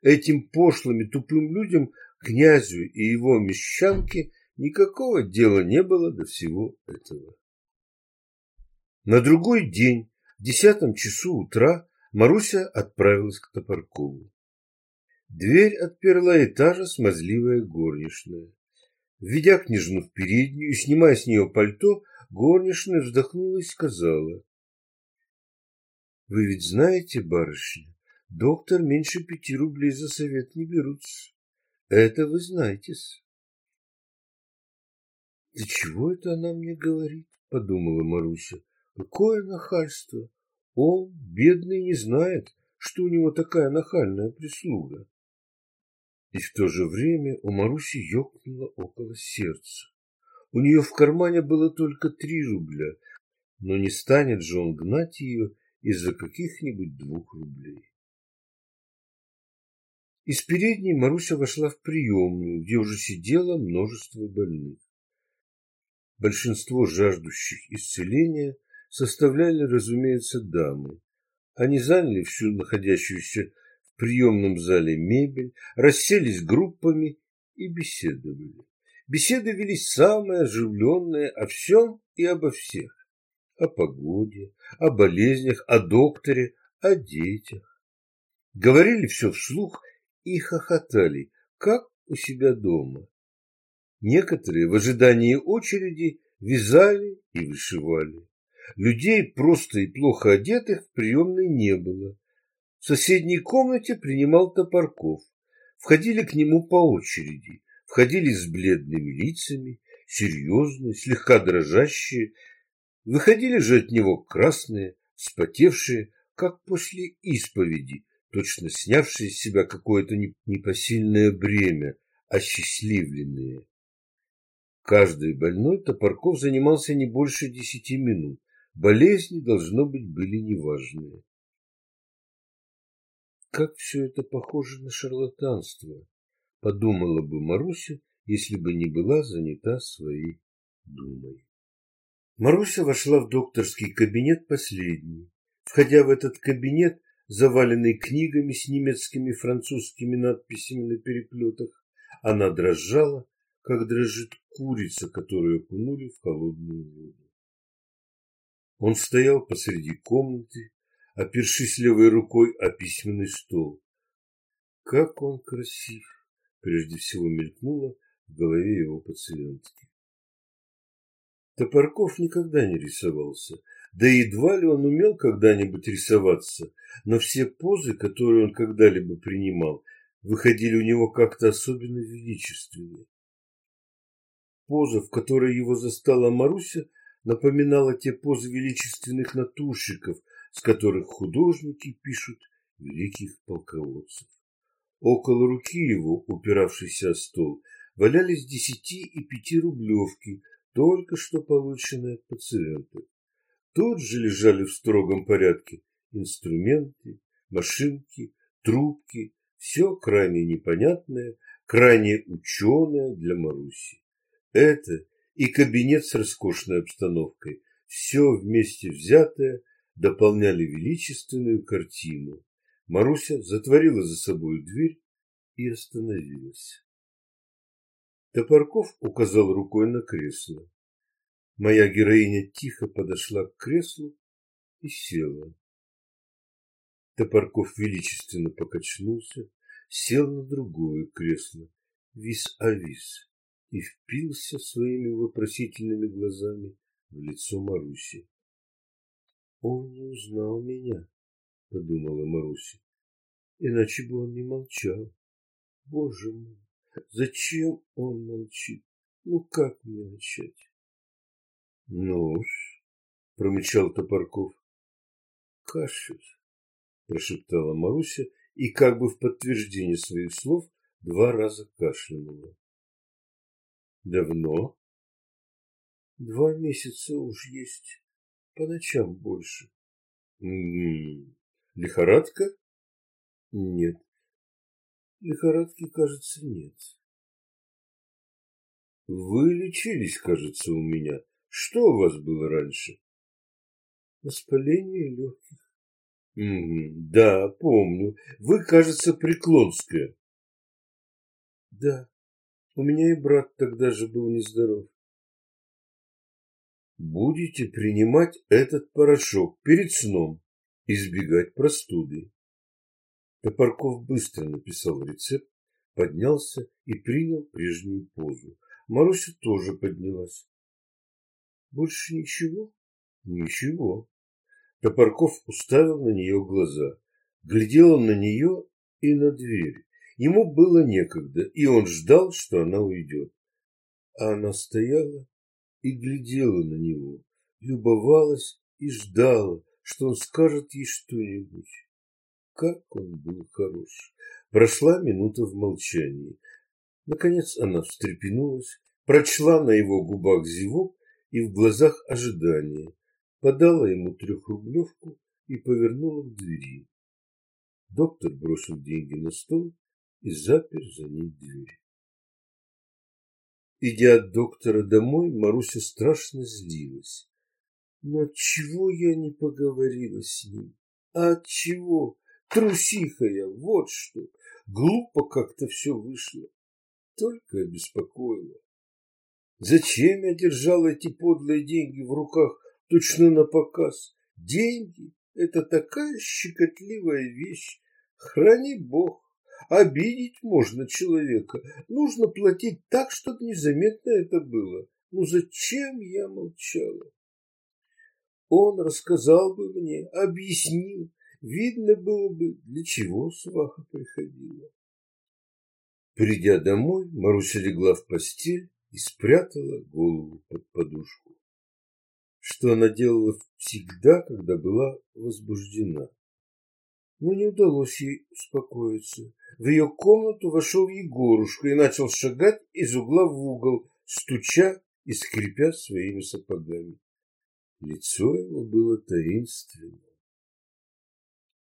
Этим пошлым и тупым людям, князю и его мещанке, никакого дела не было до всего этого. На другой день, в десятом часу утра, Маруся отправилась к Топоркову. Дверь отперла и та же смазливая горничная. Введя княжну в переднюю и снимая с нее пальто, горничная вздохнула и сказала. «Вы ведь знаете, барышня, доктор меньше пяти рублей за совет не берутся. Это вы знаете -с. «Да чего это она мне говорит?» – подумала Маруся. «Какое нахальство! Он, бедный, не знает, что у него такая нахальная прислуга. И в то же время у Маруси ёкнуло около сердца. У нее в кармане было только три рубля, но не станет же он гнать ее из-за каких-нибудь двух рублей. Из передней Маруся вошла в приемную, где уже сидело множество больных. Большинство жаждущих исцеления – составляли, разумеется, дамы. Они заняли всю находящуюся в приемном зале мебель, расселись группами и беседовали. Беседы велись самые оживленные о всем и обо всех. о погоде, о болезнях, о докторе, о детях. Говорили все вслух и хохотали, как у себя дома. Некоторые в ожидании очереди вязали и вышивали. Людей просто и плохо одетых в приемной не было. В соседней комнате принимал Топорков. Входили к нему по очереди. Входили с бледными лицами, серьезные, слегка дрожащие. Выходили же от него красные, вспотевшие, как после исповеди, точно снявшие с себя какое-то непосильное бремя, осчастливленные. Каждый больной Топорков занимался не больше десяти минут. Болезни, должно быть, были неважные. Как все это похоже на шарлатанство, подумала бы Маруся, если бы не была занята своей думой. Маруся вошла в докторский кабинет последней. Входя в этот кабинет, заваленный книгами с немецкими и французскими надписями на переплетах, она дрожала, как дрожит курица, которую окунули в холодную воду. Он стоял посреди комнаты, опершись левой рукой о письменный стол. Как он красив! Прежде всего мелькнуло в голове его пациентки. Топорков никогда не рисовался, да едва ли он умел когда-нибудь рисоваться, но все позы, которые он когда-либо принимал, выходили у него как-то особенно величественные. Поза, в которой его застала Маруся, напоминала те позы величественных натурщиков, с которых художники пишут великих полководцев. Около руки его, упиравшейся о стол, валялись десяти и пяти рублевки, только что полученные от пациентов. Тут же лежали в строгом порядке инструменты, машинки, трубки, все крайне непонятное, крайне ученое для Маруси. Это и кабинет с роскошной обстановкой, все вместе взятое дополняли величественную картину. Маруся затворила за собой дверь и остановилась. Топорков указал рукой на кресло. Моя героиня тихо подошла к креслу и села. Топорков величественно покачнулся, сел на другое кресло, вис-а-вис и впился своими вопросительными глазами в лицо Маруси. «Он не узнал меня», — подумала Маруся, — «иначе бы он не молчал. Боже мой, зачем он молчит? Ну как мне начать?» «Ну уж», — промычал Топорков. «Кашель», — прошептала Маруся и как бы в подтверждение своих слов два раза кашлянула. Давно? Два месяца уж есть. По ночам больше. М -м -м. Лихорадка? Нет. Лихорадки, кажется, нет. Вы лечились, кажется, у меня. Что у вас было раньше? Воспаление легких. Угу, да, помню. Вы, кажется, Преклонская. Да. У меня и брат тогда же был нездоров. Будете принимать этот порошок перед сном, избегать простуды. Топорков быстро написал рецепт, поднялся и принял прежнюю позу. Маруся тоже поднялась. Больше ничего? Ничего. Топорков уставил на нее глаза. Глядел на нее и на дверь. Ему было некогда, и он ждал, что она уйдет. А она стояла и глядела на него, любовалась и ждала, что он скажет ей что-нибудь. Как он был хорош! Прошла минута в молчании. Наконец она встрепенулась, прочла на его губах зевок и в глазах ожидание, подала ему трехрублевку и повернула к двери. Доктор бросил деньги на стол и запер за ней дверь. Идя от доктора домой, Маруся страшно злилась. Но чего я не поговорила с ним? А от чего? Трусиха я, вот что. Глупо как-то все вышло. Только обеспокоила. Зачем я держала эти подлые деньги в руках точно на показ. Деньги – это такая щекотливая вещь. Храни Бог. Обидеть можно человека. Нужно платить так, чтобы незаметно это было. Ну зачем я молчала? Он рассказал бы мне, объяснил. Видно было бы, для чего сваха приходила. Придя домой, Маруся легла в постель и спрятала голову под подушку. Что она делала всегда, когда была возбуждена. Но не удалось ей успокоиться. В ее комнату вошел Егорушка и начал шагать из угла в угол, стуча и скрипя своими сапогами. Лицо его было таинственно.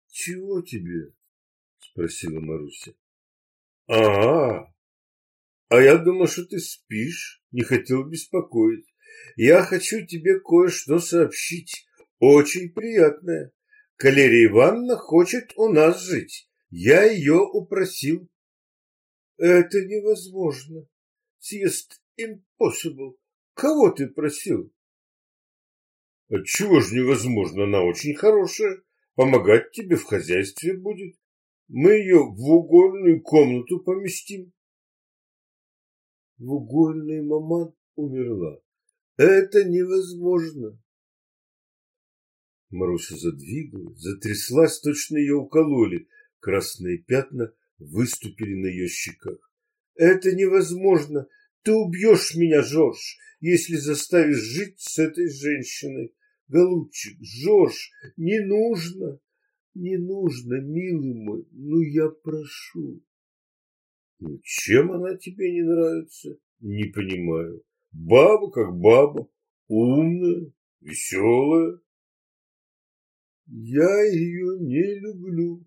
«Чего тебе?» — спросила Маруся. «А, а я думал, что ты спишь, не хотел беспокоить. Я хочу тебе кое-что сообщить, очень приятное. Калерия Ивановна хочет у нас жить. Я ее упросил». «Это невозможно. Съезд impossible. Кого ты просил?» «Отчего же невозможно? Она очень хорошая. Помогать тебе в хозяйстве будет. Мы ее в угольную комнату поместим. В угольной маман умерла. Это невозможно. Маруся задвигалась, затряслась, точно ее укололи. Красные пятна выступили на ее щеках. Это невозможно. Ты убьешь меня, Жорж, если заставишь жить с этой женщиной. Голубчик, Жорж, не нужно, не нужно, милый мой, ну я прошу. Чем она тебе не нравится? Не понимаю. Баба как баба, умная, веселая. Я ее не люблю.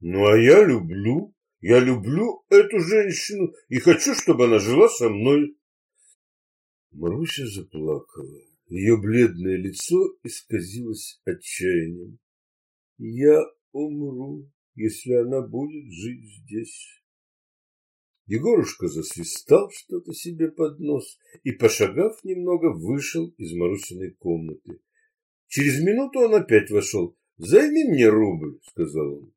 Ну, а я люблю. Я люблю эту женщину и хочу, чтобы она жила со мной. Маруся заплакала. Ее бледное лицо исказилось отчаянием. Я умру, если она будет жить здесь. Егорушка засвистал что-то себе под нос и, пошагав немного, вышел из Марусиной комнаты. Через минуту он опять вошел. «Займи мне рубль», — сказал он.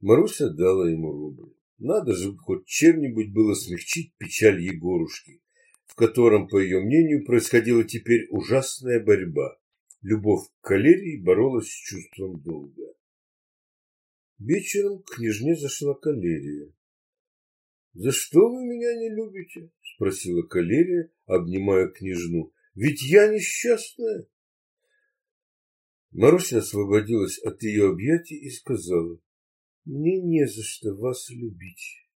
Маруся дала ему рубль. Надо же хоть чем-нибудь было смягчить печаль Егорушки в котором, по ее мнению, происходила теперь ужасная борьба. Любовь к калерии боролась с чувством долга. Вечером к княжне зашла калерия. «За что вы меня не любите?» – спросила калерия, обнимая княжну. «Ведь я несчастная». Маруся освободилась от ее объятий и сказала, «Мне не за что вас любить».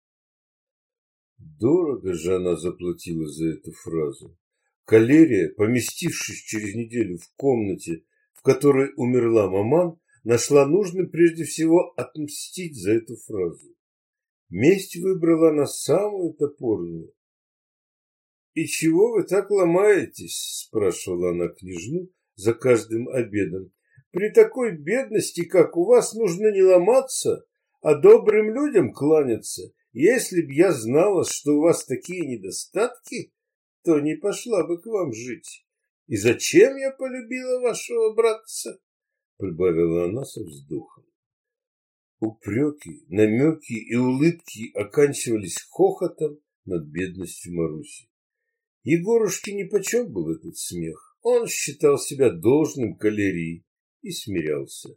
Дорого же она заплатила за эту фразу. Калерия, поместившись через неделю в комнате, в которой умерла маман, нашла нужным прежде всего отмстить за эту фразу. Месть выбрала она самую топорную. «И чего вы так ломаетесь?» – спрашивала она княжну за каждым обедом. «При такой бедности, как у вас, нужно не ломаться, а добрым людям кланяться если б я знала, что у вас такие недостатки, то не пошла бы к вам жить. И зачем я полюбила вашего братца? Прибавила она со вздохом. Упреки, намеки и улыбки оканчивались хохотом над бедностью Маруси. Егорушке нипочем был этот смех. Он считал себя должным калерии и смирялся.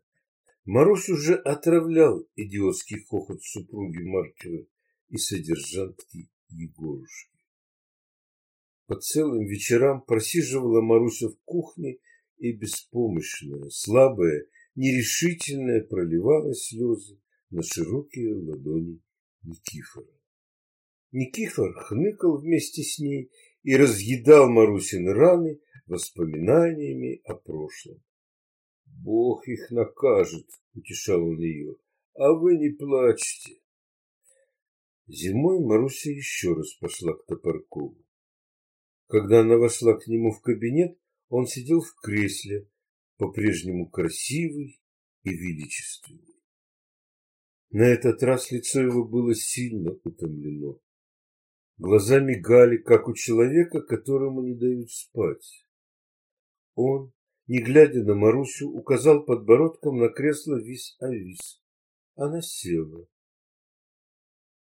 Марусь уже отравлял идиотский хохот супруги Маркера и содержанки Егорушки. По целым вечерам просиживала Маруся в кухне и беспомощная, слабая, нерешительная проливала слезы на широкие ладони Никифора. Никифор хныкал вместе с ней и разъедал Марусины раны воспоминаниями о прошлом. «Бог их накажет», — утешал он ее, — «а вы не плачьте. Зимой Маруся еще раз пошла к Топоркову. Когда она вошла к нему в кабинет, он сидел в кресле, по-прежнему красивый и величественный. На этот раз лицо его было сильно утомлено. Глаза мигали, как у человека, которому не дают спать. Он, не глядя на Марусю, указал подбородком на кресло вис-а-вис. Она села.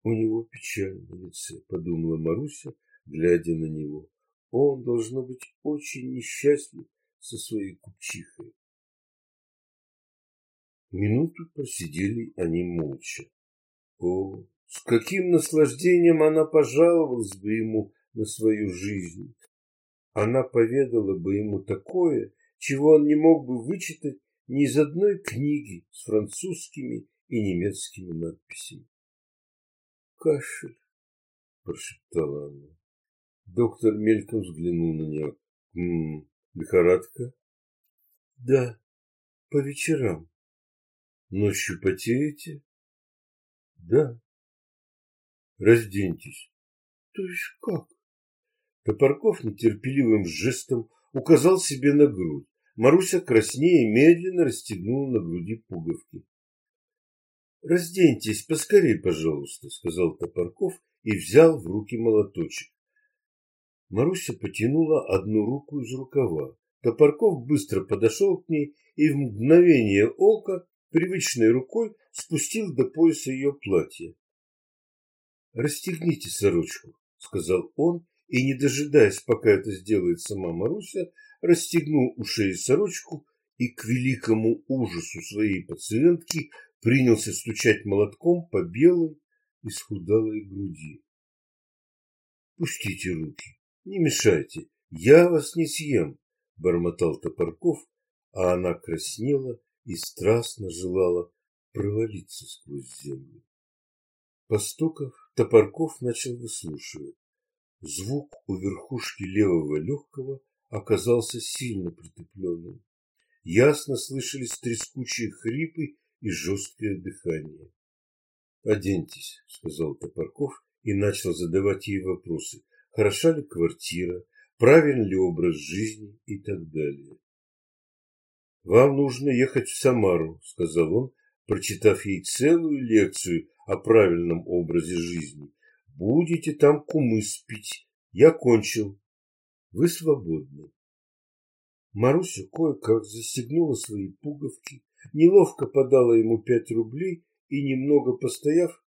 У него печаль на лице, подумала Маруся, глядя на него. Он должно быть очень несчастлив со своей купчихой. Минуту просидели они молча. О, с каким наслаждением она пожаловалась бы ему на свою жизнь. Она поведала бы ему такое, чего он не мог бы вычитать ни из одной книги с французскими и немецкими надписями. «Кашель», – прошептала она. Доктор мельком взглянул на нее. «М -м, лихорадка?» «Да, по вечерам». «Ночью потеете?» «Да». «Разденьтесь». «То есть как?» Топорков нетерпеливым жестом указал себе на грудь. Маруся краснее медленно расстегнула на груди пуговки. «Разденьтесь поскорей, пожалуйста», — сказал Топорков и взял в руки молоточек. Маруся потянула одну руку из рукава. Топорков быстро подошел к ней и в мгновение ока привычной рукой спустил до пояса ее платье. «Расстегните сорочку», — сказал он и, не дожидаясь, пока это сделает сама Маруся, расстегнул у шеи сорочку и к великому ужасу своей пациентки принялся стучать молотком по белой исхудалой груди. «Пустите руки, не мешайте, я вас не съем», — бормотал Топорков, а она краснела и страстно желала провалиться сквозь землю. Постукав, Топорков начал выслушивать. Звук у верхушки левого легкого оказался сильно притупленным. Ясно слышались трескучие хрипы и жесткое дыхание. «Оденьтесь», — сказал Топорков и начал задавать ей вопросы. Хороша ли квартира, правильный ли образ жизни и так далее. «Вам нужно ехать в Самару», — сказал он, прочитав ей целую лекцию о правильном образе жизни Будете там кумыс пить. Я кончил. Вы свободны. Маруся кое-как застегнула свои пуговки, неловко подала ему пять рублей и, немного постояв,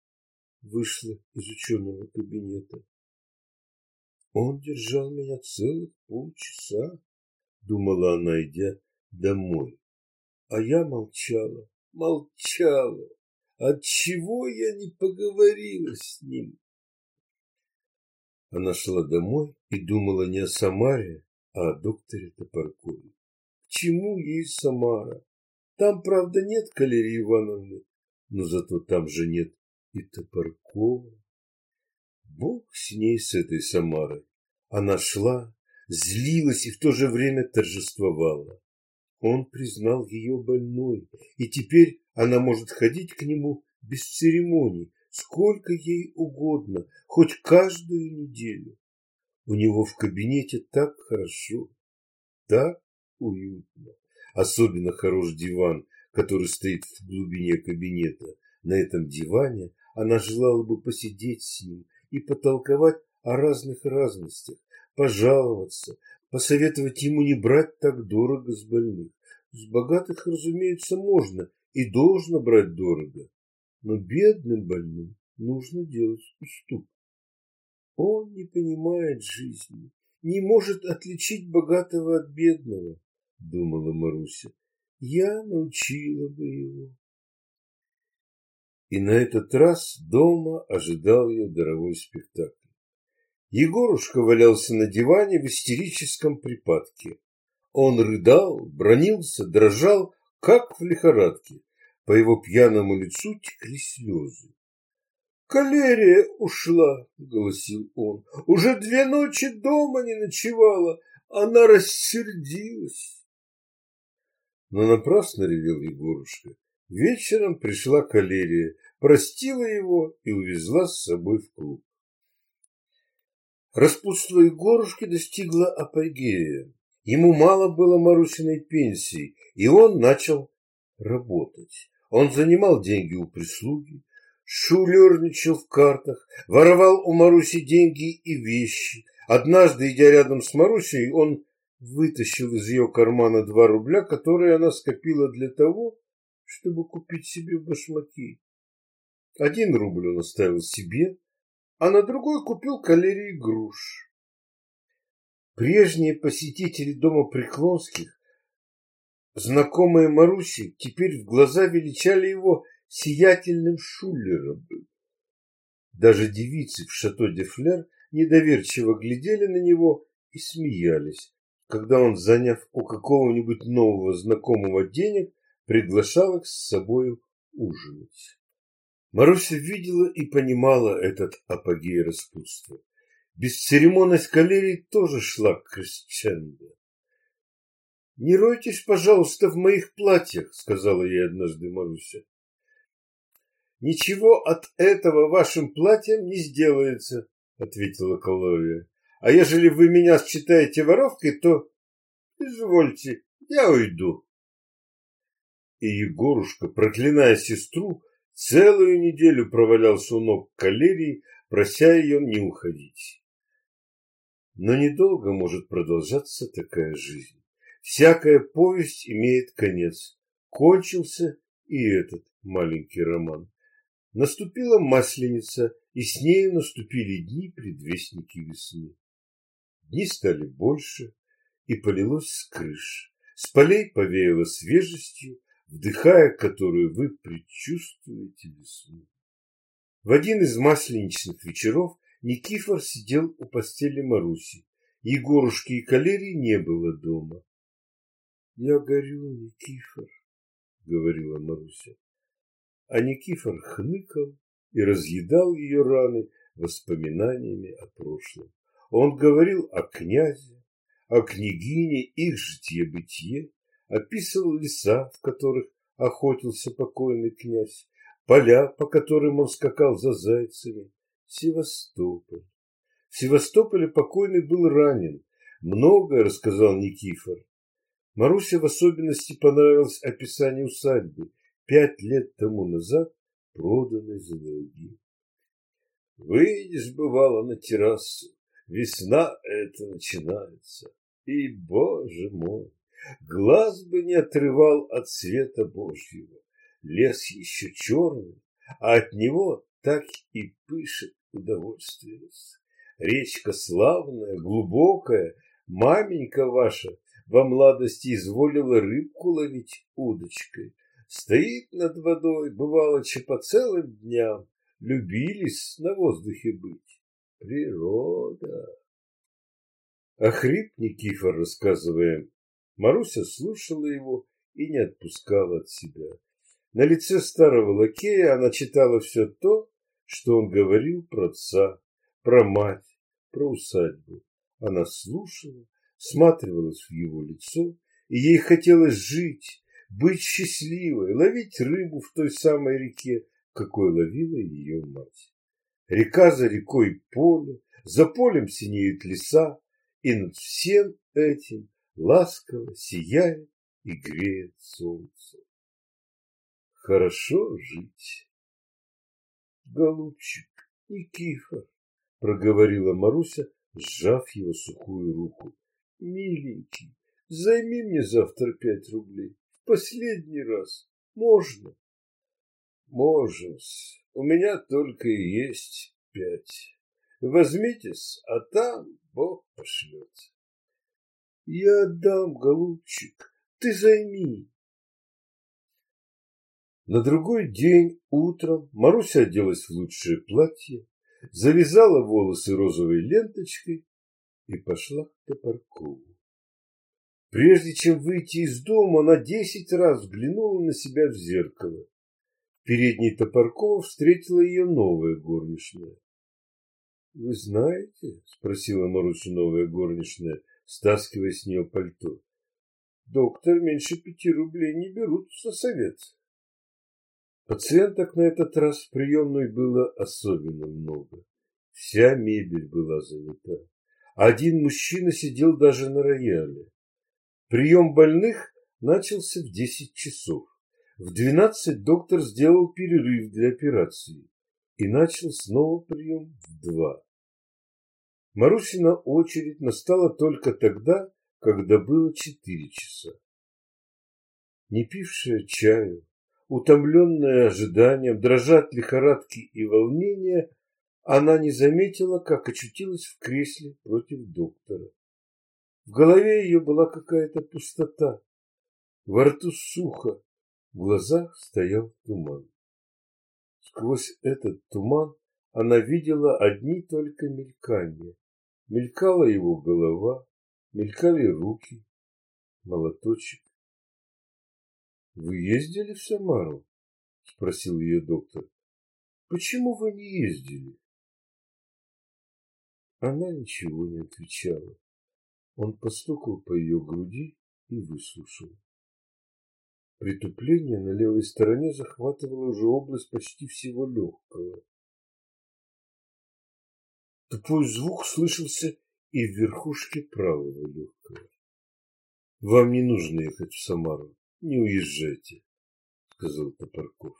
вышла из ученого кабинета. Он держал меня целых полчаса, думала она, идя домой. А я молчала, молчала. Отчего я не поговорила с ним? Она шла домой и думала не о Самаре, а о докторе Топоркове. К чему ей Самара? Там, правда, нет Калерии Ивановны, но зато там же нет и Топоркова. Бог с ней, с этой Самарой. Она шла, злилась и в то же время торжествовала. Он признал ее больной, и теперь она может ходить к нему без церемоний, сколько ей угодно, хоть каждую неделю. У него в кабинете так хорошо, так уютно. Особенно хорош диван, который стоит в глубине кабинета. На этом диване она желала бы посидеть с ним и потолковать о разных разностях, пожаловаться, посоветовать ему не брать так дорого с больных. С богатых, разумеется, можно и должно брать дорого, но бедным больным нужно делать уступ. Он не понимает жизни, не может отличить богатого от бедного, думала Маруся. Я научила бы его. И на этот раз дома ожидал ее дорогой спектакль. Егорушка валялся на диване в истерическом припадке. Он рыдал, бронился, дрожал, как в лихорадке. По его пьяному лицу текли слезы. «Калерия ушла», — голосил он. «Уже две ночи дома не ночевала. Она рассердилась». Но напрасно ревел Егорушка. Вечером пришла Калерия, простила его и увезла с собой в клуб. Распутство Егорушки достигло апогея. Ему мало было Марусиной пенсии, и он начал работать. Он занимал деньги у прислуги, шулерничал в картах, воровал у Маруси деньги и вещи. Однажды, идя рядом с Марусей, он вытащил из ее кармана два рубля, которые она скопила для того, чтобы купить себе башмаки. Один рубль он оставил себе, а на другой купил калерии груш. Прежние посетители дома Преклонских, знакомые Маруси, теперь в глаза величали его сиятельным шулером. Даже девицы в шато де Флер недоверчиво глядели на него и смеялись, когда он, заняв у какого-нибудь нового знакомого денег, приглашал их с собою ужинать. Маруся видела и понимала этот апогей распутства. Бесцеремонность калерии тоже шла к крещендо. «Не ройтесь, пожалуйста, в моих платьях», — сказала ей однажды Маруся. «Ничего от этого вашим платьем не сделается», — ответила Калория. «А ежели вы меня считаете воровкой, то извольте, я уйду». И Егорушка, проклиная сестру, Целую неделю провалялся у ног калерии, прося ее не уходить. Но недолго может продолжаться такая жизнь. Всякая повесть имеет конец. Кончился и этот маленький роман. Наступила масленица, и с нею наступили дни предвестники весны. Дни стали больше, и полилось с крыш. С полей повеяло свежестью, вдыхая которую вы предчувствуете весну. В один из масленичных вечеров Никифор сидел у постели Маруси. Егорушки и Калерии не было дома. «Я горю, Никифор», — говорила Маруся. А Никифор хныкал и разъедал ее раны воспоминаниями о прошлом. Он говорил о князе, о княгине, их житье-бытие, описывал леса, в которых охотился покойный князь, поля, по которым он скакал за зайцами, Севастополь. В Севастополе покойный был ранен. Многое рассказал Никифор. Марусе в особенности понравилось описание усадьбы, пять лет тому назад проданной за долги. Выйдешь, бывало, на террасу, весна это начинается, и, боже мой, глаз бы не отрывал от света Божьего. Лес еще черный, а от него так и пышет удовольствие. Речка славная, глубокая, маменька ваша во младости изволила рыбку ловить удочкой. Стоит над водой, бывало, че по целым дням, любились на воздухе быть. Природа. А хрип Никифор, рассказывая Маруся слушала его и не отпускала от себя. На лице старого лакея она читала все то, что он говорил про отца, про мать, про усадьбу. Она слушала, всматривалась в его лицо, и ей хотелось жить, быть счастливой, ловить рыбу в той самой реке, какой ловила ее мать. Река за рекой поле, за полем синеют леса, и над всем этим ласково сияет и греет солнце. Хорошо жить. Голубчик, Никифор, проговорила Маруся, сжав его сухую руку. Миленький, займи мне завтра пять рублей. В последний раз. Можно? Можем. У меня только и есть пять. Возьмитесь, а там Бог пошлет. Я отдам, голубчик, ты займи. На другой день утром Маруся оделась в лучшее платье, завязала волосы розовой ленточкой и пошла к Топоркову. Прежде чем выйти из дома, она десять раз взглянула на себя в зеркало. В передней Топоркова встретила ее новая горничная. — Вы знаете? — спросила Маруся новая горничная — стаскивая с нее пальто. Доктор меньше пяти рублей не берут за совет. Пациенток на этот раз в приемной было особенно много. Вся мебель была занята. Один мужчина сидел даже на рояле. Прием больных начался в десять часов. В двенадцать доктор сделал перерыв для операции и начал снова прием в два. Марусина очередь настала только тогда, когда было четыре часа. Не пившая чаю, утомленная ожиданием, дрожа от лихорадки и волнения, она не заметила, как очутилась в кресле против доктора. В голове ее была какая-то пустота, во рту сухо, в глазах стоял туман. Сквозь этот туман она видела одни только мелькания. Мелькала его голова, мелькали руки, молоточек. «Вы ездили в Самару?» – спросил ее доктор. «Почему вы не ездили?» Она ничего не отвечала. Он постукал по ее груди и выслушал. Притупление на левой стороне захватывало уже область почти всего легкого. Тупой звук слышался и в верхушке правого легкого. Вам не нужно ехать в Самару, не уезжайте, сказал Топорков.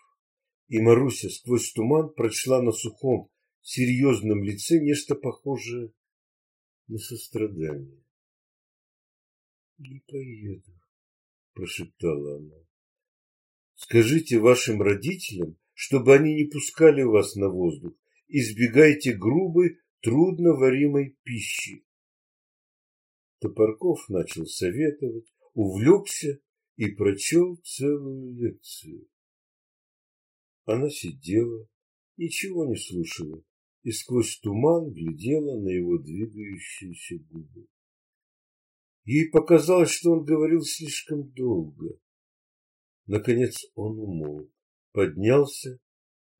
И Маруся сквозь туман прочла на сухом, серьезном лице нечто похожее на сострадание. Не поеду, прошептала она. Скажите вашим родителям, чтобы они не пускали вас на воздух. Избегайте грубой, трудноваримой пищи. Топорков начал советовать, увлекся и прочел целую лекцию. Она сидела, ничего не слушала и сквозь туман глядела на его двигающиеся губы. Ей показалось, что он говорил слишком долго. Наконец он умолк, поднялся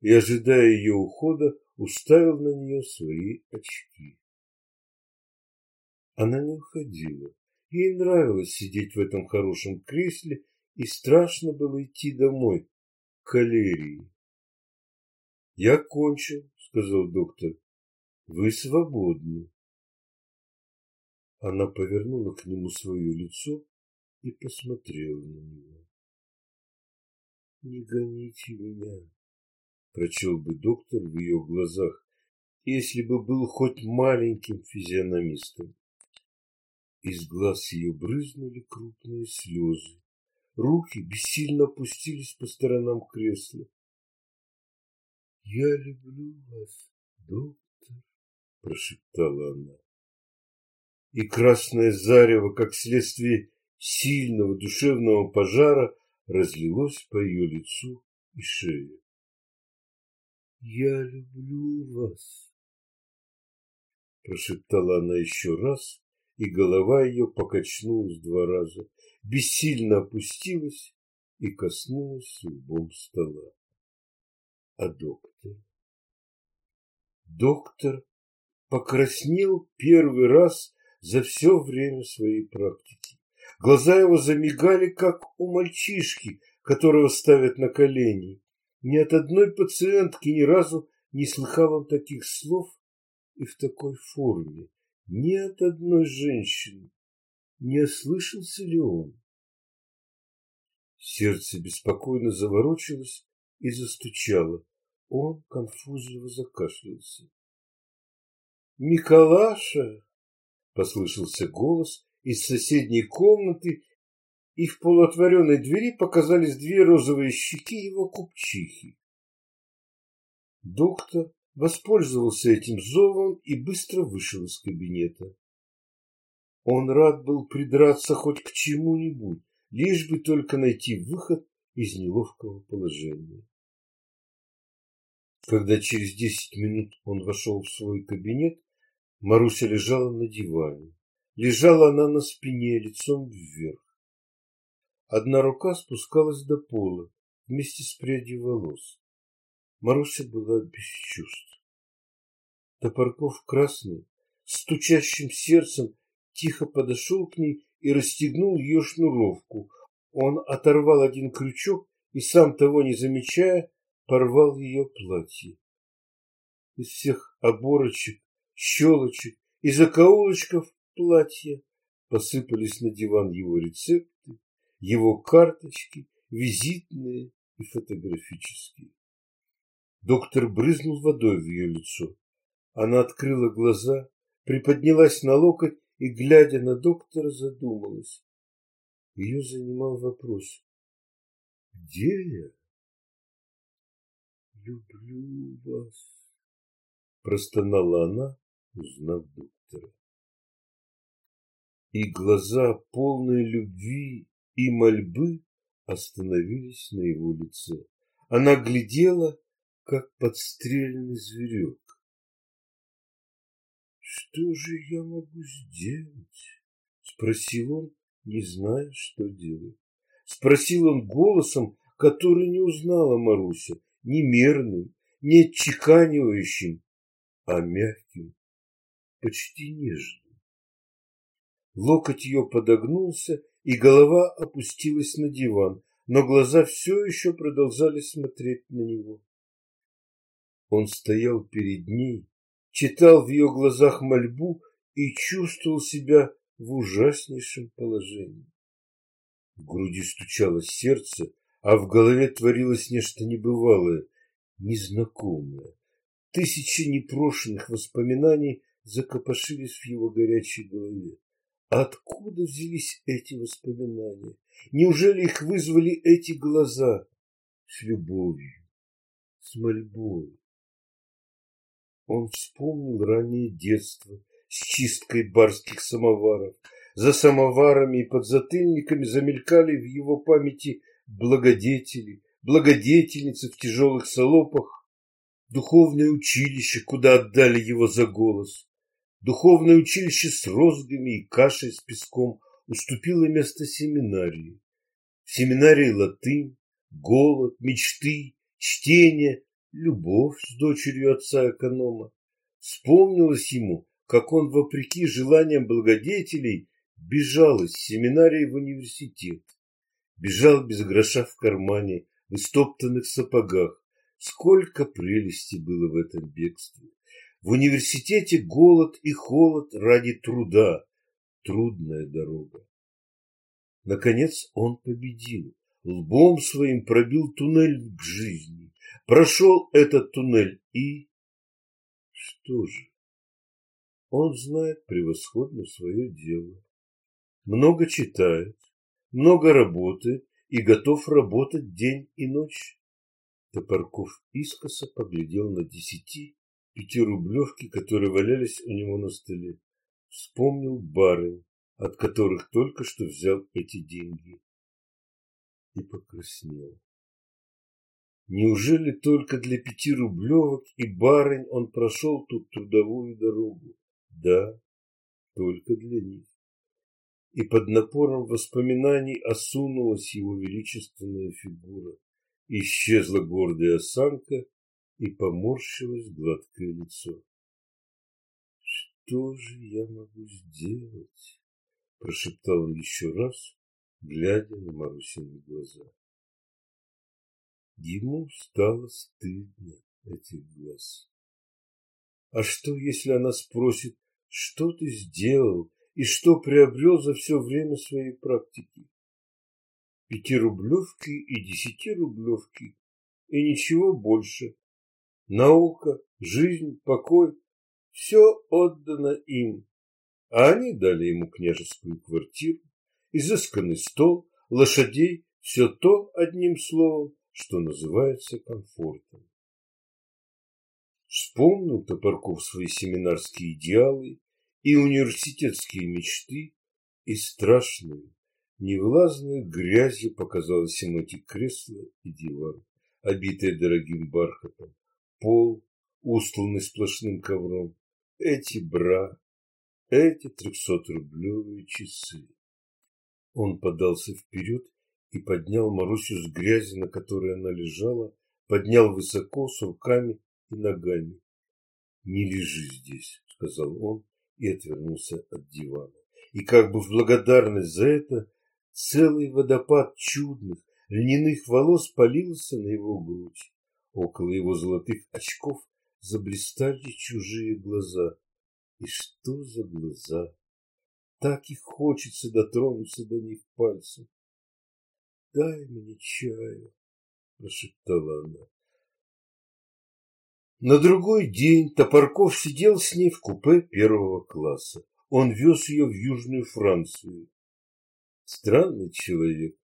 и, ожидая ее ухода, уставил на нее свои очки. Она не уходила. Ей нравилось сидеть в этом хорошем кресле, и страшно было идти домой, к калерии. «Я кончил», — сказал доктор. «Вы свободны». Она повернула к нему свое лицо и посмотрела на него. «Не гоните меня», прочел бы доктор в ее глазах, если бы был хоть маленьким физиономистом. Из глаз ее брызнули крупные слезы. Руки бессильно опустились по сторонам кресла. «Я люблю вас, доктор», — прошептала она. И красное зарево, как следствие сильного душевного пожара, разлилось по ее лицу и шее. «Я люблю вас», — прошептала она еще раз, и голова ее покачнулась два раза, бессильно опустилась и коснулась лбом стола. А доктор? Доктор покраснел первый раз за все время своей практики. Глаза его замигали, как у мальчишки, которого ставят на колени. Ни от одной пациентки ни разу не слыхал он таких слов и в такой форме. Ни от одной женщины. Не ослышался ли он? Сердце беспокойно заворочилось и застучало. Он конфузливо закашлялся. «Николаша!» — послышался голос из соседней комнаты, и в полуотворенной двери показались две розовые щеки его купчихи. Доктор воспользовался этим зовом и быстро вышел из кабинета. Он рад был придраться хоть к чему-нибудь, лишь бы только найти выход из неловкого положения. Когда через десять минут он вошел в свой кабинет, Маруся лежала на диване. Лежала она на спине, лицом вверх. Одна рука спускалась до пола вместе с прядью волос. Маруся была без чувств. Топорков красный, стучащим сердцем, тихо подошел к ней и расстегнул ее шнуровку. Он оторвал один крючок и, сам того не замечая, порвал ее платье. Из всех оборочек, щелочек и закоулочков платья посыпались на диван его рецепты, его карточки, визитные и фотографические. Доктор брызнул водой в ее лицо. Она открыла глаза, приподнялась на локоть и, глядя на доктора, задумалась. Ее занимал вопрос. Где я? Люблю вас, простонала она, узнав доктора. И глаза, полные любви и мольбы, остановились на его лице. Она глядела, как подстрельный зверек. «Что же я могу сделать?» — спросил он, не зная, что делать. Спросил он голосом, который не узнала Маруся, не мерным, не отчеканивающим, а мягким, почти нежным. Локоть ее подогнулся, и голова опустилась на диван, но глаза все еще продолжали смотреть на него. Он стоял перед ней, читал в ее глазах мольбу и чувствовал себя в ужаснейшем положении. В груди стучало сердце, а в голове творилось нечто небывалое, незнакомое. Тысячи непрошенных воспоминаний закопошились в его горячей голове. Откуда взялись эти воспоминания? Неужели их вызвали эти глаза с любовью, с мольбой? Он вспомнил раннее детство с чисткой барских самоваров. За самоварами и подзатыльниками замелькали в его памяти благодетели, благодетельницы в тяжелых салопах, духовное училище, куда отдали его за голос. Духовное училище с розгами и кашей с песком уступило место семинарии. В семинарии латынь, голод, мечты, чтение, любовь с дочерью отца-эконома. Вспомнилось ему, как он, вопреки желаниям благодетелей, бежал из семинарии в университет. Бежал без гроша в кармане, в истоптанных сапогах. Сколько прелести было в этом бегстве. В университете голод и холод ради труда. Трудная дорога. Наконец он победил. Лбом своим пробил туннель к жизни. Прошел этот туннель и... Что же? Он знает превосходно свое дело. Много читает, много работает и готов работать день и ночь. Топорков искоса поглядел на десяти пятирублевки, которые валялись у него на столе. Вспомнил бары, от которых только что взял эти деньги. И покраснел. Неужели только для пяти рублевок и барынь он прошел тут трудовую дорогу? Да, только для них. И под напором воспоминаний осунулась его величественная фигура. Исчезла гордая осанка и поморщилось гладкое лицо. «Что же я могу сделать?» – прошептал он еще раз, глядя на Марусины глаза. Ему стало стыдно этих глаз. А что, если она спросит, что ты сделал и что приобрел за все время своей практики? Пятирублевки и десятирублевки, и ничего больше. Наука, жизнь, покой – все отдано им. А они дали ему княжескую квартиру, изысканный стол, лошадей, все то, одним словом, что называется комфортом. Вспомнил Топорков свои семинарские идеалы и университетские мечты, и страшную, невлазную грязью показалось ему эти кресла и диван, обитые дорогим бархатом, пол, устланный сплошным ковром, эти бра, эти трехсотрублевые часы. Он подался вперед и поднял Марусю с грязи, на которой она лежала, поднял высоко с руками и ногами. «Не лежи здесь», — сказал он и отвернулся от дивана. И как бы в благодарность за это целый водопад чудных, льняных волос полился на его грудь. Около его золотых очков заблистали чужие глаза. И что за глаза? Так и хочется дотронуться до них пальцем дай мне чаю, прошептала она. На другой день Топорков сидел с ней в купе первого класса. он вез ее в Южную Францию. Странный человек.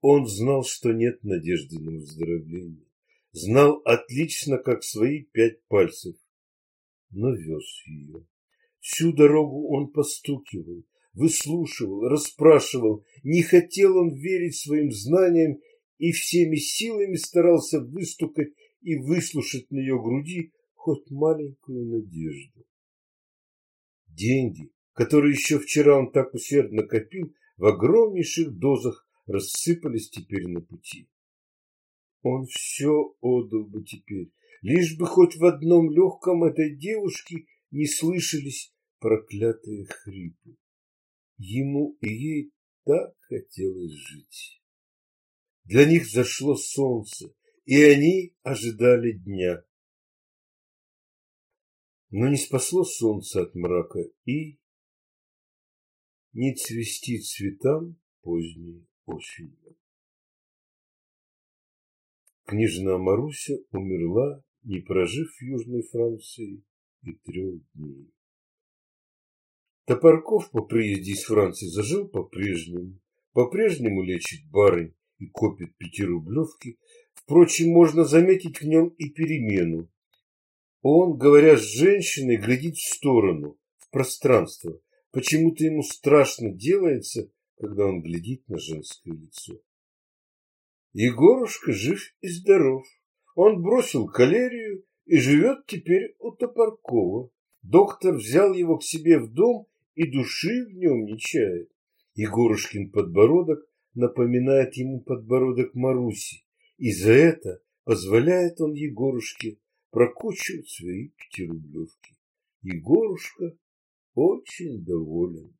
Он знал, что нет надежды на выздоровление. Знал отлично, как свои пять пальцев. Но вез ее. Всю дорогу он постукивал, выслушивал, расспрашивал. Не хотел он верить своим знаниям и всеми силами старался выстукать и выслушать на ее груди хоть маленькую надежду. Деньги, которые еще вчера он так усердно копил, в огромнейших дозах рассыпались теперь на пути. Он все отдал бы теперь, лишь бы хоть в одном легком этой девушке не слышались проклятые хрипы. Ему и ей так хотелось жить. Для них зашло солнце, и они ожидали дня. Но не спасло солнце от мрака и не цвести цветам поздней осенью. Княжна Маруся умерла, не прожив в Южной Франции и трех дней. Топорков по приезде из Франции зажил по-прежнему, по-прежнему лечит барынь и копит пятирублевки. Впрочем, можно заметить в нем и перемену. Он, говоря с женщиной, глядит в сторону, в пространство. Почему-то ему страшно делается, когда он глядит на женское лицо. Егорушка жив и здоров. Он бросил калерию и живет теперь у Топоркова. Доктор взял его к себе в дом и души в нем не чает. Егорушкин подбородок напоминает ему подбородок Маруси, и за это позволяет он Егорушке прокучивать свои пятирублевки. Егорушка очень доволен.